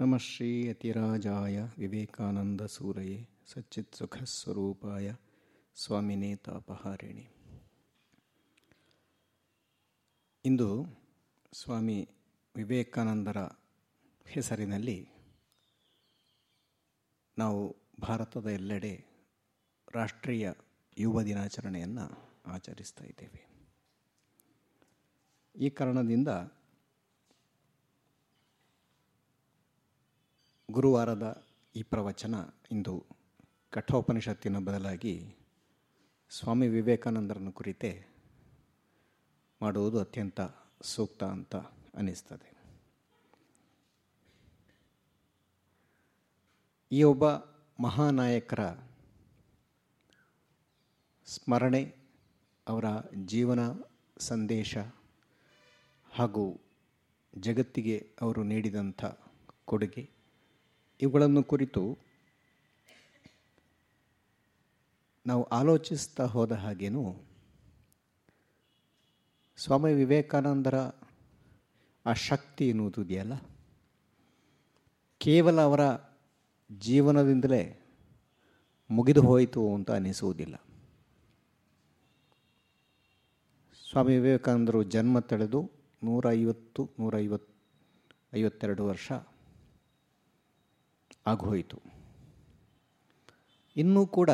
ನಮಃ ಶ್ರೀ ಯತಿರಾಜಾಯ ವಿವೇಕಾನಂದ ಸೂರಯೇ ಸಚ್ಚಿತ್ ಸುಖಸ್ವರೂಪಾಯ ಸ್ವಾಮಿನೇ ತಾಪಹಾರಿಣಿ. ಇಂದು ಸ್ವಾಮಿ ವಿವೇಕಾನಂದರ ಹೆಸರಿನಲ್ಲಿ ನಾವು ಭಾರತದ ಎಲ್ಲೆಡೆ ರಾಷ್ಟ್ರೀಯ ಯುವ ದಿನಾಚರಣೆಯನ್ನು ಆಚರಿಸ್ತಾ ಇದ್ದೇವೆ. ಈ ಕಾರಣದಿಂದ ಗುರುವಾರದ ಈ ಪ್ರವಚನ ಇಂದು ಕಠೋಪನಿಷತ್ತಿನ ಬದಲಾಗಿ ಸ್ವಾಮಿ ವಿವೇಕಾನಂದರನ್ನು ಕುರಿತೇ ಮಾಡುವುದು ಅತ್ಯಂತ ಸೂಕ್ತ ಅಂತ ಅನ್ನಿಸ್ತದೆ. ಈ ಒಬ್ಬ ಮಹಾನಾಯಕರ ಸ್ಮರಣೆ, ಅವರ ಜೀವನ ಸಂದೇಶ ಹಾಗೂ ಜಗತ್ತಿಗೆ ಅವರು ನೀಡಿದಂಥ ಕೊಡುಗೆ ಇವುಗಳನ್ನು ಕುರಿತು ನಾವು ಆಲೋಚಿಸ್ತಾ ಹೋದ ಹಾಗೇನು? ಸ್ವಾಮಿ ವಿವೇಕಾನಂದರ ಆ ಶಕ್ತಿ ಎನ್ನುವುದು ಇದೆಯಲ್ಲ? ಕೇವಲ ಅವರ ಜೀವನದಿಂದಲೇ ಮುಗಿದು ಹೋಯಿತು ಅಂತ ಅನಿಸುವುದಿಲ್ಲ. ಸ್ವಾಮಿ ವಿವೇಕಾನಂದರು ಜನ್ಮ ತಳೆದು ನೂರ ಐವತ್ತು ನೂರ ಐವತ್ತು ಐವತ್ತೆರಡು ವರ್ಷ ಆಗೋಯಿತು. ಇನ್ನೂ ಕೂಡ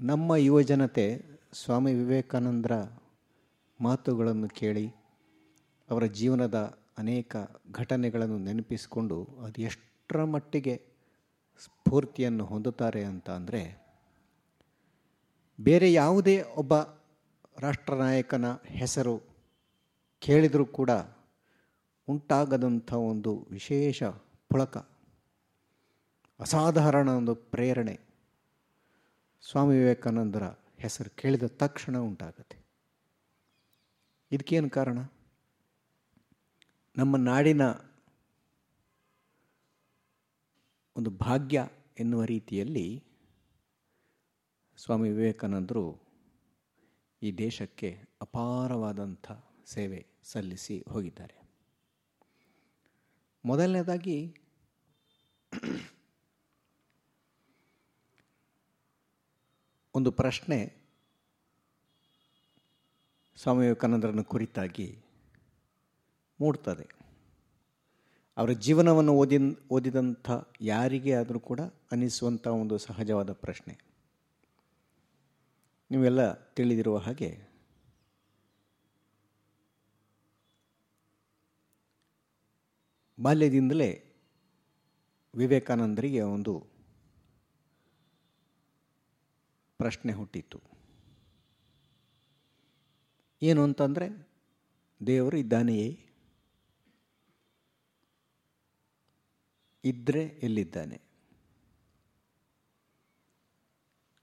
ನಮ್ಮ ಯುವಜನತೆ ಸ್ವಾಮಿ ವಿವೇಕಾನಂದರ ಮಾತುಗಳನ್ನು ಕೇಳಿ, ಅವರ ಜೀವನದ ಅನೇಕ ಘಟನೆಗಳನ್ನು ನೆನಪಿಸಿಕೊಂಡು ಅದು ಎಷ್ಟರ ಮಟ್ಟಿಗೆ ಸ್ಫೂರ್ತಿಯನ್ನು ಹೊಂದುತ್ತಾರೆ ಅಂತ ಅಂದರೆ, ಬೇರೆ ಯಾವುದೇ ಒಬ್ಬ ರಾಷ್ಟ್ರ ನಾಯಕನ ಹೆಸರು ಕೇಳಿದರೂ ಕೂಡ ಉಂಟಾಗದಂಥ ಒಂದು ವಿಶೇಷ ಪುಳಕ. ಅಸಾಧಾರಣ ಒಂದು ಪ್ರೇರಣೆ. ಸ್ವಾಮಿ ವಿವೇಕಾನಂದರ ಹೆಸರು ಕೇಳಿದ ತಕ್ಷಣ ಉಂಟಾಗತ್ತೆ. ಇದಕ್ಕೇನು ಕಾರಣ? ನಮ್ಮ ನಾಡಿನ ಒಂದು ಭಾಗ್ಯ ಎನ್ನುವ ರೀತಿಯಲ್ಲಿ ಸ್ವಾಮಿ ವಿವೇಕಾನಂದರು ಈ ದೇಶಕ್ಕೆ ಅಪಾರವಾದಂಥ ಸೇವೆ ಸಲ್ಲಿಸಿ ಹೋಗಿದ್ದಾರೆ. ಮೊದಲನೇದಾಗಿ ಒಂದು ಪ್ರಶ್ನೆ ಸ್ವಾಮಿ ವಿವೇಕಾನಂದರನ್ನು ಕುರಿತಾಗಿ ಮೂಡ್ತದೆ. ಅವರ ಜೀವನವನ್ನು ಓದಿ, ಓದಿದಂಥ ಯಾರಿಗೆ ಆದರೂ ಕೂಡ ಅನ್ನಿಸುವಂಥ ಒಂದು ಸಹಜವಾದ ಪ್ರಶ್ನೆ. ನೀವೆಲ್ಲ ತಿಳಿದಿರುವ ಹಾಗೆ ಬಾಲ್ಯದಿಂದಲೇ ವಿವೇಕಾನಂದರಿಗೆ ಒಂದು ಪ್ರಶ್ನೆ ಹುಟ್ಟಿತ್ತು ಏನು ಅಂತಂದರೆ, ದೇವರು ಇದ್ದಾನೆಯೇ? ಇದ್ದರೆ ಎಲ್ಲಿದ್ದಾನೆ?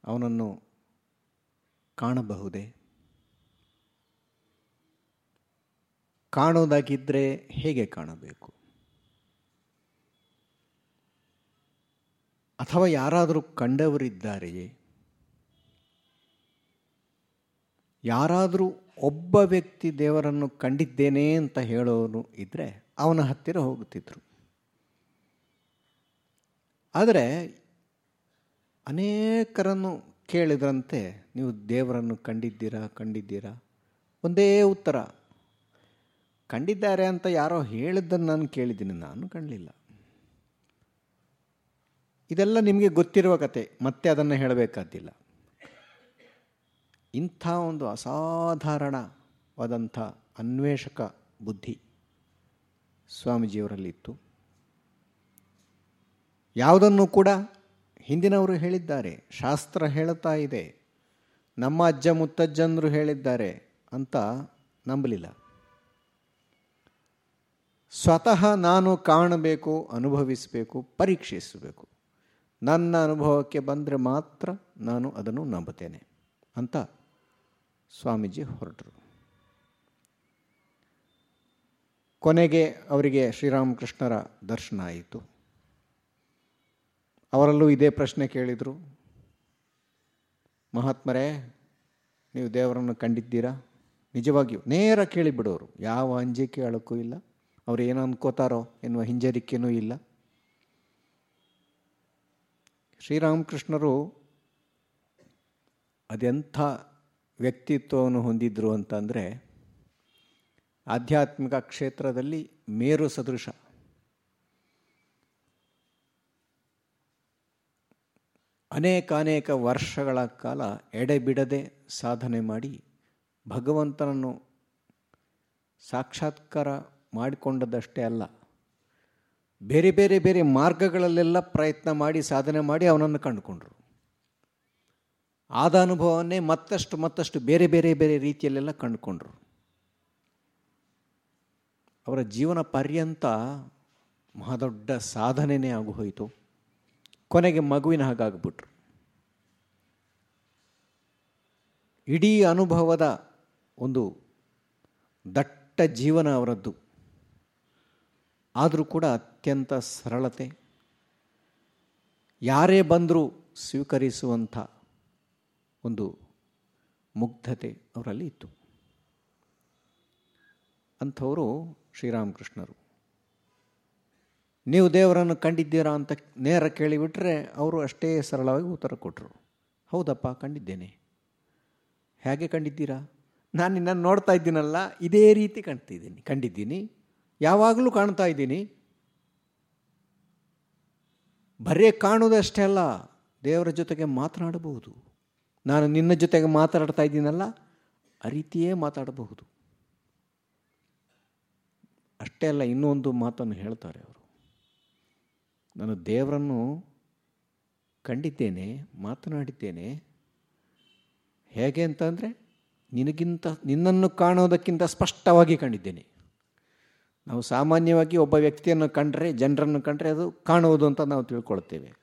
ಅವನನ್ನು ಕಾಣಬಹುದೇ? ಕಾಣೋದಾಗಿದ್ದರೆ ಹೇಗೆ ಕಾಣಬೇಕು? ಅಥವಾ ಯಾರಾದರೂ ಕಂಡವರಿದ್ದಾರೆಯೇ? ಯಾರಾದರೂ ಒಬ್ಬ ವ್ಯಕ್ತಿ ದೇವರನ್ನು ಕಂಡಿದ್ದೇನೆ ಅಂತ ಹೇಳೋನು ಇದ್ದರೆ ಅವನ ಹತ್ತಿರ ಹೋಗುತ್ತಿದ್ದರು ಆದರೆ ಅನೇಕರನ್ನು ಕೇಳಿದ್ರಂತೆ, ನೀವು ದೇವರನ್ನು ಕಂಡಿದ್ದೀರಾ ಕಂಡಿದ್ದೀರಾ? ಒಂದೇ ಉತ್ತರ, ಕಂಡಿದ್ದಾರೆ ಅಂತ ಯಾರೋ ಹೇಳಿದ್ದನ್ನು ನಾನು ಕೇಳಿದ್ದೀನಿ, ನಾನು ಕಾಣಲಿಲ್ಲ ಇದೆಲ್ಲ ನಿಮಗೆ ಗೊತ್ತಿರುವ ಕತೆ, ಮತ್ತೆ ಅದನ್ನು ಹೇಳಬೇಕಾದಿಲ್ಲ ಇಂಥ ಒಂದು ಅಸಾಧಾರಣವಾದಂಥ ಅನ್ವೇಷಕ ಬುದ್ಧಿ ಸ್ವಾಮೀಜಿಯವರಲ್ಲಿತ್ತು. ಯಾವುದನ್ನು ಕೂಡ ಹಿಂದಿನವರು ಹೇಳಿದ್ದಾರೆ, ಶಾಸ್ತ್ರ ಹೇಳುತ್ತಾ ಇದೆ, ನಮ್ಮ ಅಜ್ಜ ಮುತ್ತಜ್ಜನರು ಹೇಳಿದ್ದಾರೆ ಅಂತ ನಂಬಲಿಲ್ಲ. ಸ್ವತಃ ನಾನು ಕಾಣಬೇಕು, ಅನುಭವಿಸಬೇಕು, ಪರೀಕ್ಷಿಸಬೇಕು. ನನ್ನ ಅನುಭವಕ್ಕೆ ಬಂದರೆ ಮಾತ್ರ ನಾನು ಅದನ್ನು ನಂಬುತ್ತೇನೆ ಅಂತ ಸ್ವಾಮೀಜಿ ಹೊರಟರು. ಕೊನೆಗೆ ಅವರಿಗೆ ಶ್ರೀರಾಮಕೃಷ್ಣರ ದರ್ಶನ ಆಯಿತು. ಅವರಲ್ಲೂ ಇದೇ ಪ್ರಶ್ನೆ ಕೇಳಿದರು. ಮಹಾತ್ಮರೇ, ನೀವು ದೇವರನ್ನು ಕಂಡಿದ್ದೀರಾ? ನಿಜವಾಗಿಯೂ ನೇರ ಕೇಳಿಬಿಡೋರು. ಯಾವ ಅಂಜಿಕೆ ಅಳಕ್ಕೂ ಇಲ್ಲ. ಅವ್ರು ಏನು ಅನ್ಕೋತಾರೋ ಎನ್ನುವ ಹಿಂಜರಿಕೆಯೂ ಇಲ್ಲ. ಶ್ರೀರಾಮಕೃಷ್ಣರು ಅದೆಂಥ ವ್ಯಕ್ತಿತ್ವವನ್ನು ಹೊಂದಿದ್ರು ಅಂತಂದರೆ ಆಧ್ಯಾತ್ಮಿಕ ಕ್ಷೇತ್ರದಲ್ಲಿ ಮೇರು ಸದೃಶ. ಅನೇಕ ಅನೇಕ ವರ್ಷಗಳ ಕಾಲ ಎಡೆಬಿಡದೆ ಸಾಧನೆ ಮಾಡಿ ಭಗವಂತನನ್ನು ಸಾಕ್ಷಾತ್ಕಾರ ಮಾಡಿಕೊಂಡದಷ್ಟೇ ಅಲ್ಲ, ಬೇರೆ ಬೇರೆ ಬೇರೆ ಮಾರ್ಗಗಳಲ್ಲೆಲ್ಲ ಪ್ರಯತ್ನ ಮಾಡಿ ಸಾಧನೆ ಮಾಡಿ ಅವನನ್ನು ಕಂಡುಕೊಂಡ್ರು. ಆದ ಅನುಭವವನ್ನೇ ಮತ್ತಷ್ಟು ಮತ್ತಷ್ಟು ಬೇರೆ ಬೇರೆ ಬೇರೆ ರೀತಿಯಲ್ಲೆಲ್ಲ ಕಂಡುಕೊಂಡ್ರು. ಅವರ ಜೀವನ ಪರ್ಯಂತ ಮಹಾದೊಡ್ಡ ಸಾಧನೆಯೇ ಹೋಯಿತು ಕೊನೆಗೆ ಮಗುವಿನ ಹಾಗಾಗ್ಬಿಟ್ರು. ಇಡೀ ಅನುಭವದ ಒಂದು ದಟ್ಟ ಜೀವನ ಅವರದ್ದು. ಆದರೂ ಕೂಡ ಅತ್ಯಂತ ಸರಳತೆ. ಯಾರೇ ಬಂದರೂ ಸ್ವೀಕರಿಸುವಂಥ ಒಂದು ಮುಗ್ಧತೆ ಅವರಲ್ಲಿ ಇತ್ತು. ಅಂಥವರು ಶ್ರೀರಾಮಕೃಷ್ಣರು. ನೀವು ದೇವರನ್ನು ಕಂಡಿದ್ದೀರಾ ಅಂತ ನೇರ ಕೇಳಿಬಿಟ್ರೆ ಅವರು ಅಷ್ಟೇ ಸರಳವಾಗಿ ಉತ್ತರ ಕೊಟ್ಟರು ಹೌದಪ್ಪ, ಕಂಡಿದ್ದೇನೆ. ಹೇಗೆ ಕಂಡಿದ್ದೀರಾ? ನಾನು ನಿನ್ನನ್ನು ನೋಡ್ತಾ ಇದ್ದೀನಲ್ಲ, ಇದೇ ರೀತಿ ಕಾಣ್ತಿದ್ದೀನಿ ಕಂಡಿದ್ದೀನಿ. ಯಾವಾಗಲೂ ಕಾಣ್ತಾ ಇದ್ದೀನಿ. ಬರೇ ಕಾಣುವುದಷ್ಟೇ ಅಲ್ಲ, ದೇವರ ಜೊತೆಗೆ ಮಾತನಾಡಬಹುದು. ನಾನು ನಿನ್ನ ಜೊತೆಗೆ ಮಾತಾಡ್ತಾ ಇದ್ದೀನಲ್ಲ, ಆ ರೀತಿಯೇ ಮಾತಾಡಬಹುದು. ಅಷ್ಟೇ ಅಲ್ಲ, ಇನ್ನೊಂದು ಮಾತನ್ನು ಹೇಳ್ತಾರೆ ಅವರು. ನಾನು ದೇವರನ್ನು ಕಂಡಿದ್ದೇನೆ, ಮಾತನಾಡಿದ್ದೇನೆ. ಹೇಗೆ ಅಂತಂದರೆ, ನಿನಗಿಂತ, ನಿನ್ನನ್ನು ಕಾಣೋದಕ್ಕಿಂತ ಸ್ಪಷ್ಟವಾಗಿ ಕಂಡಿದ್ದೇನೆ. ನಾವು ಸಾಮಾನ್ಯವಾಗಿ ಒಬ್ಬ ವ್ಯಕ್ತಿಯನ್ನು ಕಂಡ್ರೆ, ಜನರನ್ನು ಕಂಡ್ರೆ ಅದು ಕಾಣುವುದು ಅಂತ ನಾವು ತಿಳ್ಕೊಳ್ತೇವೆ.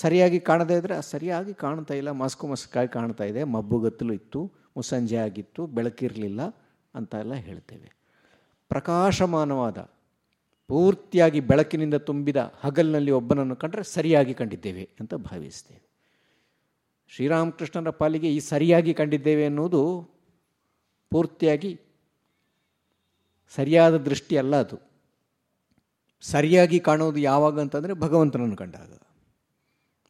ಸರಿಯಾಗಿ ಕಾಣದೇ ಇದ್ದರೆ ಸರಿಯಾಗಿ ಕಾಣ್ತಾ ಇಲ್ಲ, ಮಸ್ಕು ಮಸ್ಕಾಗಿ ಕಾಣ್ತಾ ಇದೆ ಮಬ್ಬುಗತ್ತಲು ಇತ್ತು, ಮುಸ್ಸಂಜೆ ಆಗಿತ್ತು ಬೆಳಕಿರಲಿಲ್ಲ ಅಂತ ಎಲ್ಲ ಹೇಳ್ತೇವೆ. ಪ್ರಕಾಶಮಾನವಾದ, ಪೂರ್ತಿಯಾಗಿ ಬೆಳಕಿನಿಂದ ತುಂಬಿದ ಹಗಲಿನಲ್ಲಿ ಒಬ್ಬನನ್ನು ಕಂಡರೆ ಸರಿಯಾಗಿ ಕಂಡಿದ್ದೇವೆ ಅಂತ ಭಾವಿಸ್ತೇವೆ. ಶ್ರೀರಾಮಕೃಷ್ಣರ ಪಾಲಿಗೆ ಈ ಸರಿಯಾಗಿ ಕಂಡಿದ್ದೇವೆ ಅನ್ನೋದು ಪೂರ್ತಿಯಾಗಿ ಸರಿಯಾದ ದೃಷ್ಟಿ ಅಲ್ಲ ಅದು. ಸರಿಯಾಗಿ ಕಾಣೋದು ಯಾವಾಗ ಅಂತಂದರೆ ಭಗವಂತನನ್ನು ಕಂಡಾಗ.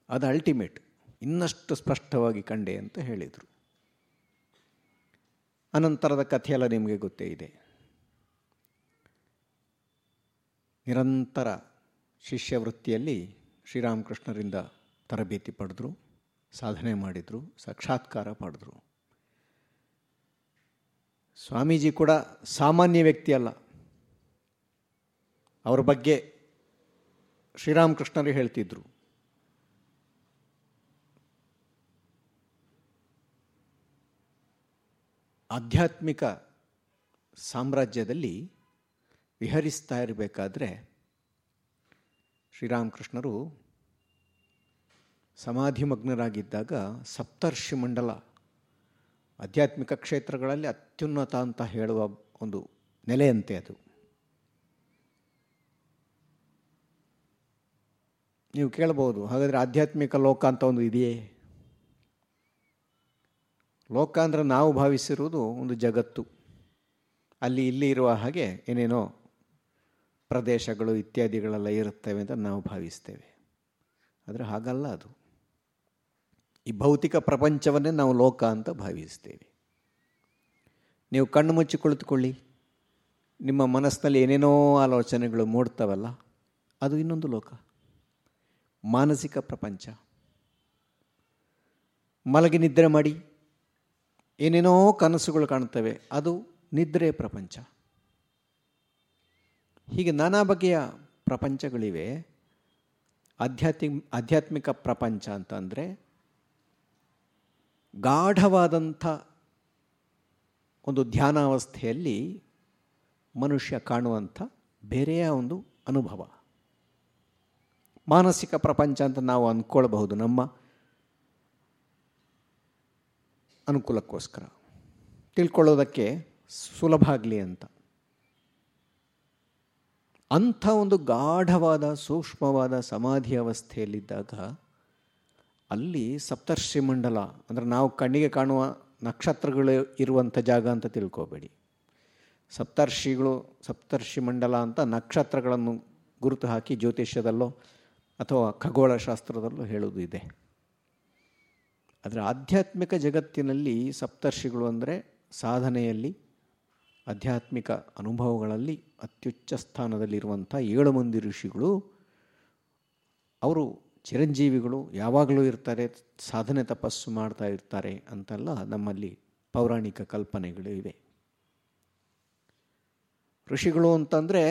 ಅದು ಅಲ್ಟಿಮೇಟ್ ಇನ್ನಷ್ಟು ಸ್ಪಷ್ಟವಾಗಿ ಕಂಡೆ ಅಂತ ಹೇಳಿದರು. ಅನಂತರದ ಕಥೆಯೆಲ್ಲ ನಿಮಗೆ ಗೊತ್ತೇ ಇದೆ. ನಿರಂತರ ಶಿಷ್ಯವೃತ್ತಿಯಲ್ಲಿ ಶ್ರೀರಾಮಕೃಷ್ಣರಿಂದ ತರಬೇತಿ ಪಡೆದರು, ಸಾಧನೆ ಮಾಡಿದರು, ಸಾಕ್ಷಾತ್ಕಾರ ಪಡೆದರು. ಸ್ವಾಮೀಜಿ ಕೂಡ ಸಾಮಾನ್ಯ ವ್ಯಕ್ತಿ ಅಲ್ಲ. ಅವರ ಬಗ್ಗೆ ಶ್ರೀರಾಮಕೃಷ್ಣರು ಹೇಳ್ತಿದ್ರು. ಆಧ್ಯಾತ್ಮಿಕ ಸಾಮ್ರಾಜ್ಯದಲ್ಲಿ ವಿಹರಿಸ್ತಾ ಇರಬೇಕಾದ್ರೆ ಶ್ರೀರಾಮಕೃಷ್ಣರು ಸಮಾಧಿಮಗ್ನರಾಗಿದ್ದಾಗ ಸಪ್ತರ್ಷಿ ಮಂಡಲ ಆಧ್ಯಾತ್ಮಿಕ ಕ್ಷೇತ್ರಗಳಲ್ಲಿ ಅತ್ಯುನ್ನತ ಅಂತ ಹೇಳುವ ಒಂದು ನೆಲೆಯಂತೆ ಅದು. ನೀವು ಕೇಳಬಹುದು, ಹಾಗಾದರೆ ಆಧ್ಯಾತ್ಮಿಕ ಲೋಕ ಅಂತ ಒಂದು ಇದೆಯೇ? ಲೋಕ ಅಂದರೆ ನಾವು ಭಾವಿಸಿರುವುದು ಒಂದು ಜಗತ್ತು. ಅಲ್ಲಿ ಇಲ್ಲಿ ಇರುವ ಹಾಗೆ ಏನೇನೋ ಪ್ರದೇಶಗಳು ಇತ್ಯಾದಿಗಳೆಲ್ಲ ಇರುತ್ತವೆ ಅಂತ ನಾವು ಭಾವಿಸ್ತೇವೆ. ಆದರೆ ಹಾಗಲ್ಲ ಅದು. ಈ ಭೌತಿಕ ಪ್ರಪಂಚವನ್ನೇ ನಾವು ಲೋಕ ಅಂತ ಭಾವಿಸ್ತೇವೆ. ನೀವು ಕಣ್ಣು ಮುಚ್ಚಿ ಕುಳಿತುಕೊಳ್ಳಿ. ನಿಮ್ಮ ಮನಸ್ಸಿನಲ್ಲಿ ಏನೇನೋ ಆಲೋಚನೆಗಳು ಮೂಡ್ತವಲ್ಲ, ಅದು ಇನ್ನೊಂದು ಲೋಕ. ಮಾನಸಿಕ ಪ್ರಪಂಚ. ಮಲಗಿ ನಿದ್ರೆ ಮಾಡಿ. ಏನೇನೋ ಕನಸುಗಳು ಕಾಣ್ತವೆ ಅದು ನಿದ್ರೆ ಪ್ರಪಂಚ. ಹೀಗೆ ನಾನಾ ಬಗೆಯ ಪ್ರಪಂಚಗಳಿವೆ. ಆಧ್ಯಾತ್ಮಿಕ ಆಧ್ಯಾತ್ಮಿಕ ಪ್ರಪಂಚ ಅಂತ ಅಂದರೆ ಗಾಢವಾದಂಥ ಒಂದು ಧ್ಯಾನಾವಸ್ಥೆಯಲ್ಲಿ ಮನುಷ್ಯ ಕಾಣುವಂಥ ಬೇರೆಯ ಒಂದು ಅನುಭವ. ಮಾನಸಿಕ ಪ್ರಪಂಚ ಅಂತ ನಾವು ಅಂದ್ಕೊಳ್ಬಹುದು ನಮ್ಮ ಅನುಕೂಲಕ್ಕೋಸ್ಕರ. ತಿಳ್ಕೊಳ್ಳೋದಕ್ಕೆ ಸುಲಭ ಆಗಲಿ ಅಂತ. ಅಂಥ ಒಂದು ಗಾಢವಾದ, ಸೂಕ್ಷ್ಮವಾದ ಸಮಾಧಿ ಅವಸ್ಥೆಯಲ್ಲಿದ್ದಾಗ ಅಲ್ಲಿ ಸಪ್ತರ್ಷಿ ಮಂಡಲ, ಅಂದರೆ ನಾವು ಕಣ್ಣಿಗೆ ಕಾಣುವ ನಕ್ಷತ್ರಗಳು ಇರುವಂಥ ಜಾಗ ಅಂತ ತಿಳ್ಕೋಬೇಡಿ. ಸಪ್ತರ್ಷಿಗಳು, ಸಪ್ತರ್ಷಿ ಮಂಡಲ ಅಂತ ನಕ್ಷತ್ರಗಳನ್ನು ಗುರುತು ಹಾಕಿ ಜ್ಯೋತಿಷ್ಯದಲ್ಲೋ ಅಥವಾ ಖಗೋಳಶಾಸ್ತ್ರದಲ್ಲೋ ಹೇಳುವುದು ಇದೆ. ಆದರೆ ಆಧ್ಯಾತ್ಮಿಕ ಜಗತ್ತಿನಲ್ಲಿ ಸಪ್ತರ್ಷಿಗಳು ಅಂದರೆ ಸಾಧನೆಯಲ್ಲಿ, ಆಧ್ಯಾತ್ಮಿಕ ಅನುಭವಗಳಲ್ಲಿ ಅತ್ಯುಚ್ಚ ಸ್ಥಾನದಲ್ಲಿರುವಂಥ ಏಳು ಮಂದಿ ಋಷಿಗಳು. ಅವರು ಚಿರಂಜೀವಿಗಳು ಯಾವಾಗಲೂ ಇರ್ತಾರೆ, ಸಾಧನೆ ತಪಸ್ಸು ಮಾಡ್ತಾ ಇರ್ತಾರೆ ಅಂತೆಲ್ಲ ನಮ್ಮಲ್ಲಿ ಪೌರಾಣಿಕ ಕಲ್ಪನೆಗಳು ಇವೆ. ಋಷಿಗಳು ಅಂತಂದರೆ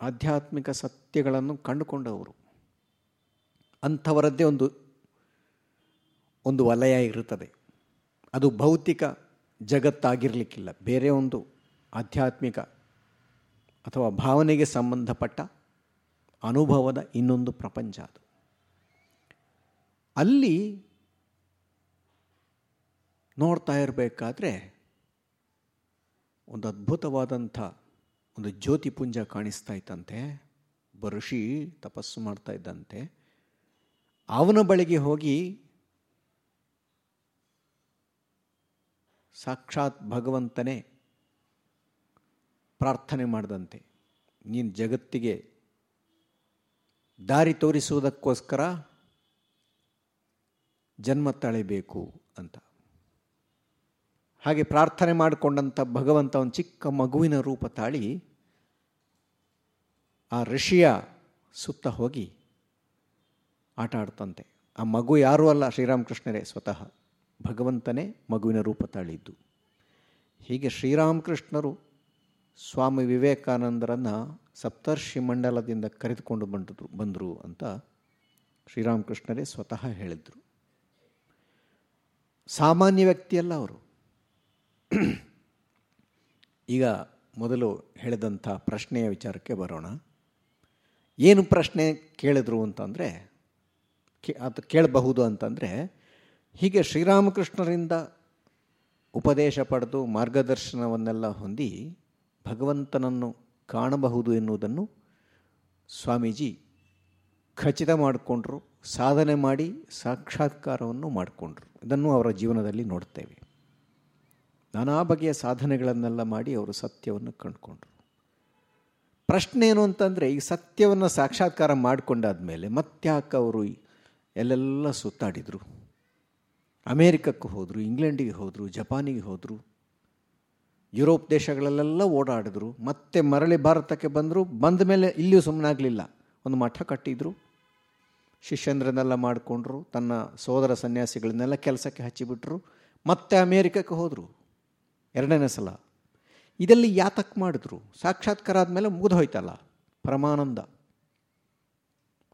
ಆಧ್ಯಾತ್ಮಿಕ ಸತ್ಯಗಳನ್ನು ಕಂಡುಕೊಂಡವರು. ಅಂಥವರದ್ದೇ ಒಂದು ಒಂದು ವಲಯ ಇರುತ್ತದೆ. ಅದು ಭೌತಿಕ ಜಗತ್ತಾಗಿರಲಿಕ್ಕಿಲ್ಲ. ಬೇರೆ ಒಂದು ಆಧ್ಯಾತ್ಮಿಕ ಅಥವಾ ಭಾವನೆಗೆ ಸಂಬಂಧಪಟ್ಟ ಅನುಭವದ ಇನ್ನೊಂದು ಪ್ರಪಂಚ ಅದು. ಅಲ್ಲಿ ನೋಡ್ತಾ ಇರಬೇಕಾದ್ರೆ ಒಂದು ಅದ್ಭುತವಾದಂಥ ಒಂದು ಜ್ಯೋತಿಪುಂಜ ಕಾಣಿಸ್ತಾ ಇತ್ತಂತೆ. ಬರುಷಿ ಋಷಿ ತಪಸ್ಸು ಮಾಡ್ತಾ ಇದ್ದಂತೆ. ಅವನ ಬಳಿಗೆ ಹೋಗಿ ಸಾಕ್ಷಾತ್ ಭಗವಂತನೇ ಪ್ರಾರ್ಥನೆ ಮಾಡಿದಂತೆ. ನೀನು ಜಗತ್ತಿಗೆ ದಾರಿ ತೋರಿಸುವುದಕ್ಕೋಸ್ಕರ ಜನ್ಮ ತಳೆಬೇಕು ಅಂತ. ಹಾಗೆ ಪ್ರಾರ್ಥನೆ ಮಾಡಿಕೊಂಡಂಥ ಭಗವಂತ ಒಂದು ಚಿಕ್ಕ ಮಗುವಿನ ರೂಪ ತಾಳಿ ಆ ಋಷಿಯ ಸುತ್ತ ಹೋಗಿ ಆಟ ಆಡ್ತಂತೆ. ಆ ಮಗು ಯಾರೂ ಅಲ್ಲ, ಶ್ರೀರಾಮಕೃಷ್ಣರೇ ಸ್ವತಃ. ಭಗವಂತನೇ ಮಗುವಿನ ರೂಪ ತಾಳಿದ್ದು. ಹೀಗೆ ಶ್ರೀರಾಮಕೃಷ್ಣರು ಸ್ವಾಮಿ ವಿವೇಕಾನಂದರನ್ನು ಸಪ್ತರ್ಷಿ ಮಂಡಲದಿಂದ ಕರೆದುಕೊಂಡು ಬಂದರು ಬಂದರು ಅಂತ ಶ್ರೀರಾಮಕೃಷ್ಣರೇ ಸ್ವತಃ ಹೇಳಿದರು. ಸಾಮಾನ್ಯ ವ್ಯಕ್ತಿಯಲ್ಲ ಅವರು. ಈಗ ಮೊದಲು ಹೇಳಿದಂಥ ಪ್ರಶ್ನೆಯ ವಿಚಾರಕ್ಕೆ ಬರೋಣ. ಏನು ಪ್ರಶ್ನೆ ಕೇಳಿದ್ರು ಅಂತಂದರೆ ಅದು ಕೇಳಬಹುದು ಅಂತಂದರೆ ಹೀಗೆ ಶ್ರೀರಾಮಕೃಷ್ಣರಿಂದ ಉಪದೇಶ ಪಡೆದು ಮಾರ್ಗದರ್ಶನವನ್ನೆಲ್ಲ ಹೊಂದಿ ಭಗವಂತನನ್ನು ಕಾಣಬಹುದು ಎನ್ನುವುದನ್ನು ಸ್ವಾಮೀಜಿ ಖಚಿತ ಮಾಡಿಕೊಂಡ್ರು, ಸಾಧನೆ ಮಾಡಿ ಸಾಕ್ಷಾತ್ಕಾರವನ್ನು ಮಾಡಿಕೊಂಡ್ರು. ಇದನ್ನು ಅವರ ಜೀವನದಲ್ಲಿ ನೋಡ್ತೇವೆ. ನಾನಾ ಬಗೆಯ ಸಾಧನೆಗಳನ್ನೆಲ್ಲ ಮಾಡಿ ಅವರು ಸತ್ಯವನ್ನು ಕಂಡುಕೊಂಡ್ರು. ಪ್ರಶ್ನೆ ಏನು ಅಂತಂದರೆ, ಈ ಸತ್ಯವನ್ನು ಸಾಕ್ಷಾತ್ಕಾರ ಮಾಡಿಕೊಂಡಾದ ಮೇಲೆ ಮತ್ತ್ಯಾಕೆ ಅವರು ಎಲ್ಲೆಲ್ಲ ಸುತ್ತಾಡಿದರು? ಅಮೇರಿಕಕ್ಕೆ ಹೋದರು, ಇಂಗ್ಲೆಂಡಿಗೆ ಹೋದರು, ಜಪಾನಿಗೆ ಹೋದರು, ಯುರೋಪ್ ದೇಶಗಳಲ್ಲೆಲ್ಲ ಓಡಾಡಿದ್ರು, ಮತ್ತೆ ಮರಳಿ ಭಾರತಕ್ಕೆ ಬಂದರು, ಬಂದ ಮೇಲೆ ಇಲ್ಲಿಯೂ ಸುಮ್ಮನಾಗಲಿಲ್ಲ ಒಂದು ಮಠ ಕಟ್ಟಿದ್ರು, ಶಿಷ್ಯಂದ್ರನ್ನೆಲ್ಲ ಮಾಡಿಕೊಂಡ್ರು, ತನ್ನ ಸೋದರ ಸನ್ಯಾಸಿಗಳನ್ನೆಲ್ಲ ಕೆಲಸಕ್ಕೆ ಹಚ್ಚಿಬಿಟ್ರು, ಮತ್ತೆ ಅಮೇರಿಕಕ್ಕೆ ಹೋದರು, ಎರಡನೇ ಸಲ. ಇದೆಲ್ಲಿ ಯಾತಕ್ಕೆ ಮಾಡಿದ್ರು? ಸಾಕ್ಷಾತ್ಕಾರ ಆದಮೇಲೆ ಮುಗಿದು ಹೋಯ್ತಲ್ಲ ಪರಮಾನಂದ.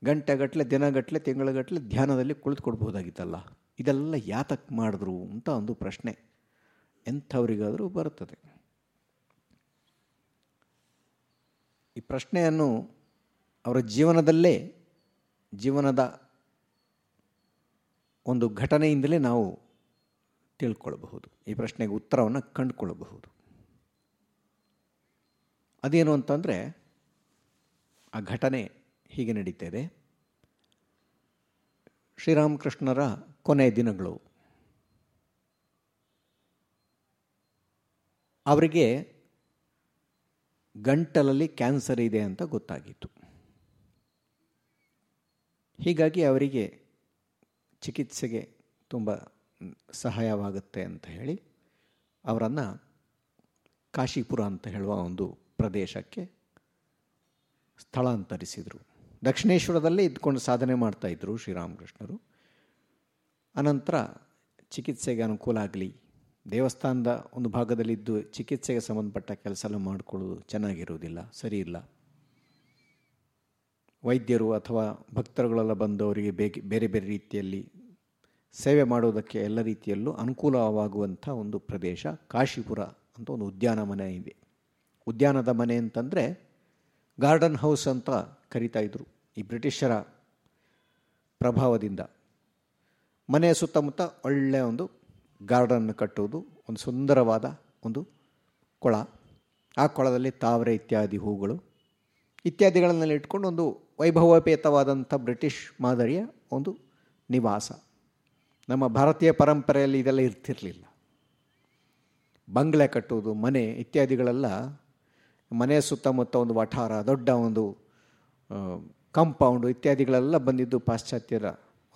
ಗಂಟೆಗಟ್ಟಲೆ ದಿನಗಟ್ಟಲೆ ತಿಂಗಳಗಟ್ಟಲೆ ಧ್ಯಾನದಲ್ಲಿ ಕುಳಿತುಕೊಡ್ಬೋದಾಗಿತ್ತಲ್ಲ. ಇದೆಲ್ಲ ಯಾತಕ್ಕೆ ಮಾಡಿದ್ರು ಅಂತ ಒಂದು ಪ್ರಶ್ನೆ ಎಂಥವರಿಗಾದರೂ ಬರುತ್ತದೆ. ಈ ಪ್ರಶ್ನೆಯನ್ನು ಅವರ ಜೀವನದಲ್ಲೇ, ಜೀವನದ ಒಂದು ಘಟನೆಯಿಂದಲೇ ನಾವು ತಿಳ್ಕೊಳ್ಬಹುದು. ಈ ಪ್ರಶ್ನೆಗೆ ಉತ್ತರವನ್ನು ಕಂಡುಕೊಳ್ಳಬಹುದು. ಅದೇನು ಅಂತಂದರೆ, ಆ ಘಟನೆ ಹೀಗೆ ನಡೀತಾ ಇದೆ. ಶ್ರೀರಾಮಕೃಷ್ಣರ ಕೊನೆಯ ದಿನಗಳು. ಅವರಿಗೆ ಗಂಟಲಲ್ಲಿ ಕ್ಯಾನ್ಸರ್ ಇದೆ ಅಂತ ಗೊತ್ತಾಗಿತ್ತು. ಹೀಗಾಗಿ ಅವರಿಗೆ ಚಿಕಿತ್ಸೆಗೆ ತುಂಬ ಸಹಾಯವಾಗುತ್ತೆ ಅಂತ ಹೇಳಿ ಅವರನ್ನು ಕಾಶಿಪುರ ಅಂತ ಹೇಳುವ ಒಂದು ಪ್ರದೇಶಕ್ಕೆ ಸ್ಥಳಾಂತರಿಸಿದರು. ದಕ್ಷಿಣೇಶ್ವರದಲ್ಲೇ ಇದ್ಕೊಂಡು ಸಾಧನೆ ಮಾಡ್ತಾಯಿದ್ರು ಶ್ರೀರಾಮಕೃಷ್ಣರು. ಅನಂತರ ಚಿಕಿತ್ಸೆಗೆ ಅನುಕೂಲ ಆಗಲಿ. ದೇವಸ್ಥಾನದ ಒಂದು ಭಾಗದಲ್ಲಿದ್ದು ಚಿಕಿತ್ಸೆಗೆ ಸಂಬಂಧಪಟ್ಟ ಕೆಲಸ ಮಾಡಿಕೊಳ್ಳೋದು ಚೆನ್ನಾಗಿರುವುದಿಲ್ಲ, ಸರಿ ಇಲ್ಲ. ವೈದ್ಯರು ಅಥವಾ ಭಕ್ತರುಗಳೆಲ್ಲ ಬಂದವರಿಗೆ ಬೇರೆ ಬೇರೆ ರೀತಿಯಲ್ಲಿ ಸೇವೆ ಮಾಡೋದಕ್ಕೆ ಎಲ್ಲ ರೀತಿಯಲ್ಲೂ ಅನುಕೂಲವಾಗುವಂಥ ಒಂದು ಪ್ರದೇಶ ಕಾಶಿಪುರ ಅಂತ ಒಂದು ಉದ್ಯಾನ ಮನೆ ಇದೆ. ಉದ್ಯಾನದ ಮನೆ ಅಂತಂದರೆ ಗಾರ್ಡನ್ ಹೌಸ್ ಅಂತ ಕರಿತಾ ಇದ್ರು ಈ ಬ್ರಿಟಿಷರ ಪ್ರಭಾವದಿಂದ. ಮನೆಯ ಸುತ್ತಮುತ್ತ ಒಳ್ಳೆಯ ಒಂದು ಗಾರ್ಡನ್ ಕಟ್ಟುವುದು, ಒಂದು ಸುಂದರವಾದ ಒಂದು ಕೊಳ. ಆ ಕೊಳದಲ್ಲಿ ತಾವರೆ ಇತ್ಯಾದಿ ಹೂಗಳು. ಇತ್ಯಾದಿಗಳನ್ನೆಲ್ಲ ಇಟ್ಕೊಂಡು ಒಂದು ವೈಭವೋಪೇತವಾದಂಥ ಬ್ರಿಟಿಷ್ ಮಾದರಿಯ ಒಂದು ನಿವಾಸ. ನಮ್ಮ ಭಾರತೀಯ ಪರಂಪರೆಯಲ್ಲಿ ಇದೆಲ್ಲ ಇರ್ತಿರಲಿಲ್ಲ. ಬಂಗ್ಲೆ ಕಟ್ಟುವುದು, ಮನೆ ಇತ್ಯಾದಿಗಳೆಲ್ಲ ಮನೆಯ ಸುತ್ತಮುತ್ತ ಒಂದು ವಠಾರ, ದೊಡ್ಡ ಒಂದು ಕಂಪೌಂಡು ಇತ್ಯಾದಿಗಳೆಲ್ಲ ಬಂದಿದ್ದು ಪಾಶ್ಚಾತ್ಯರ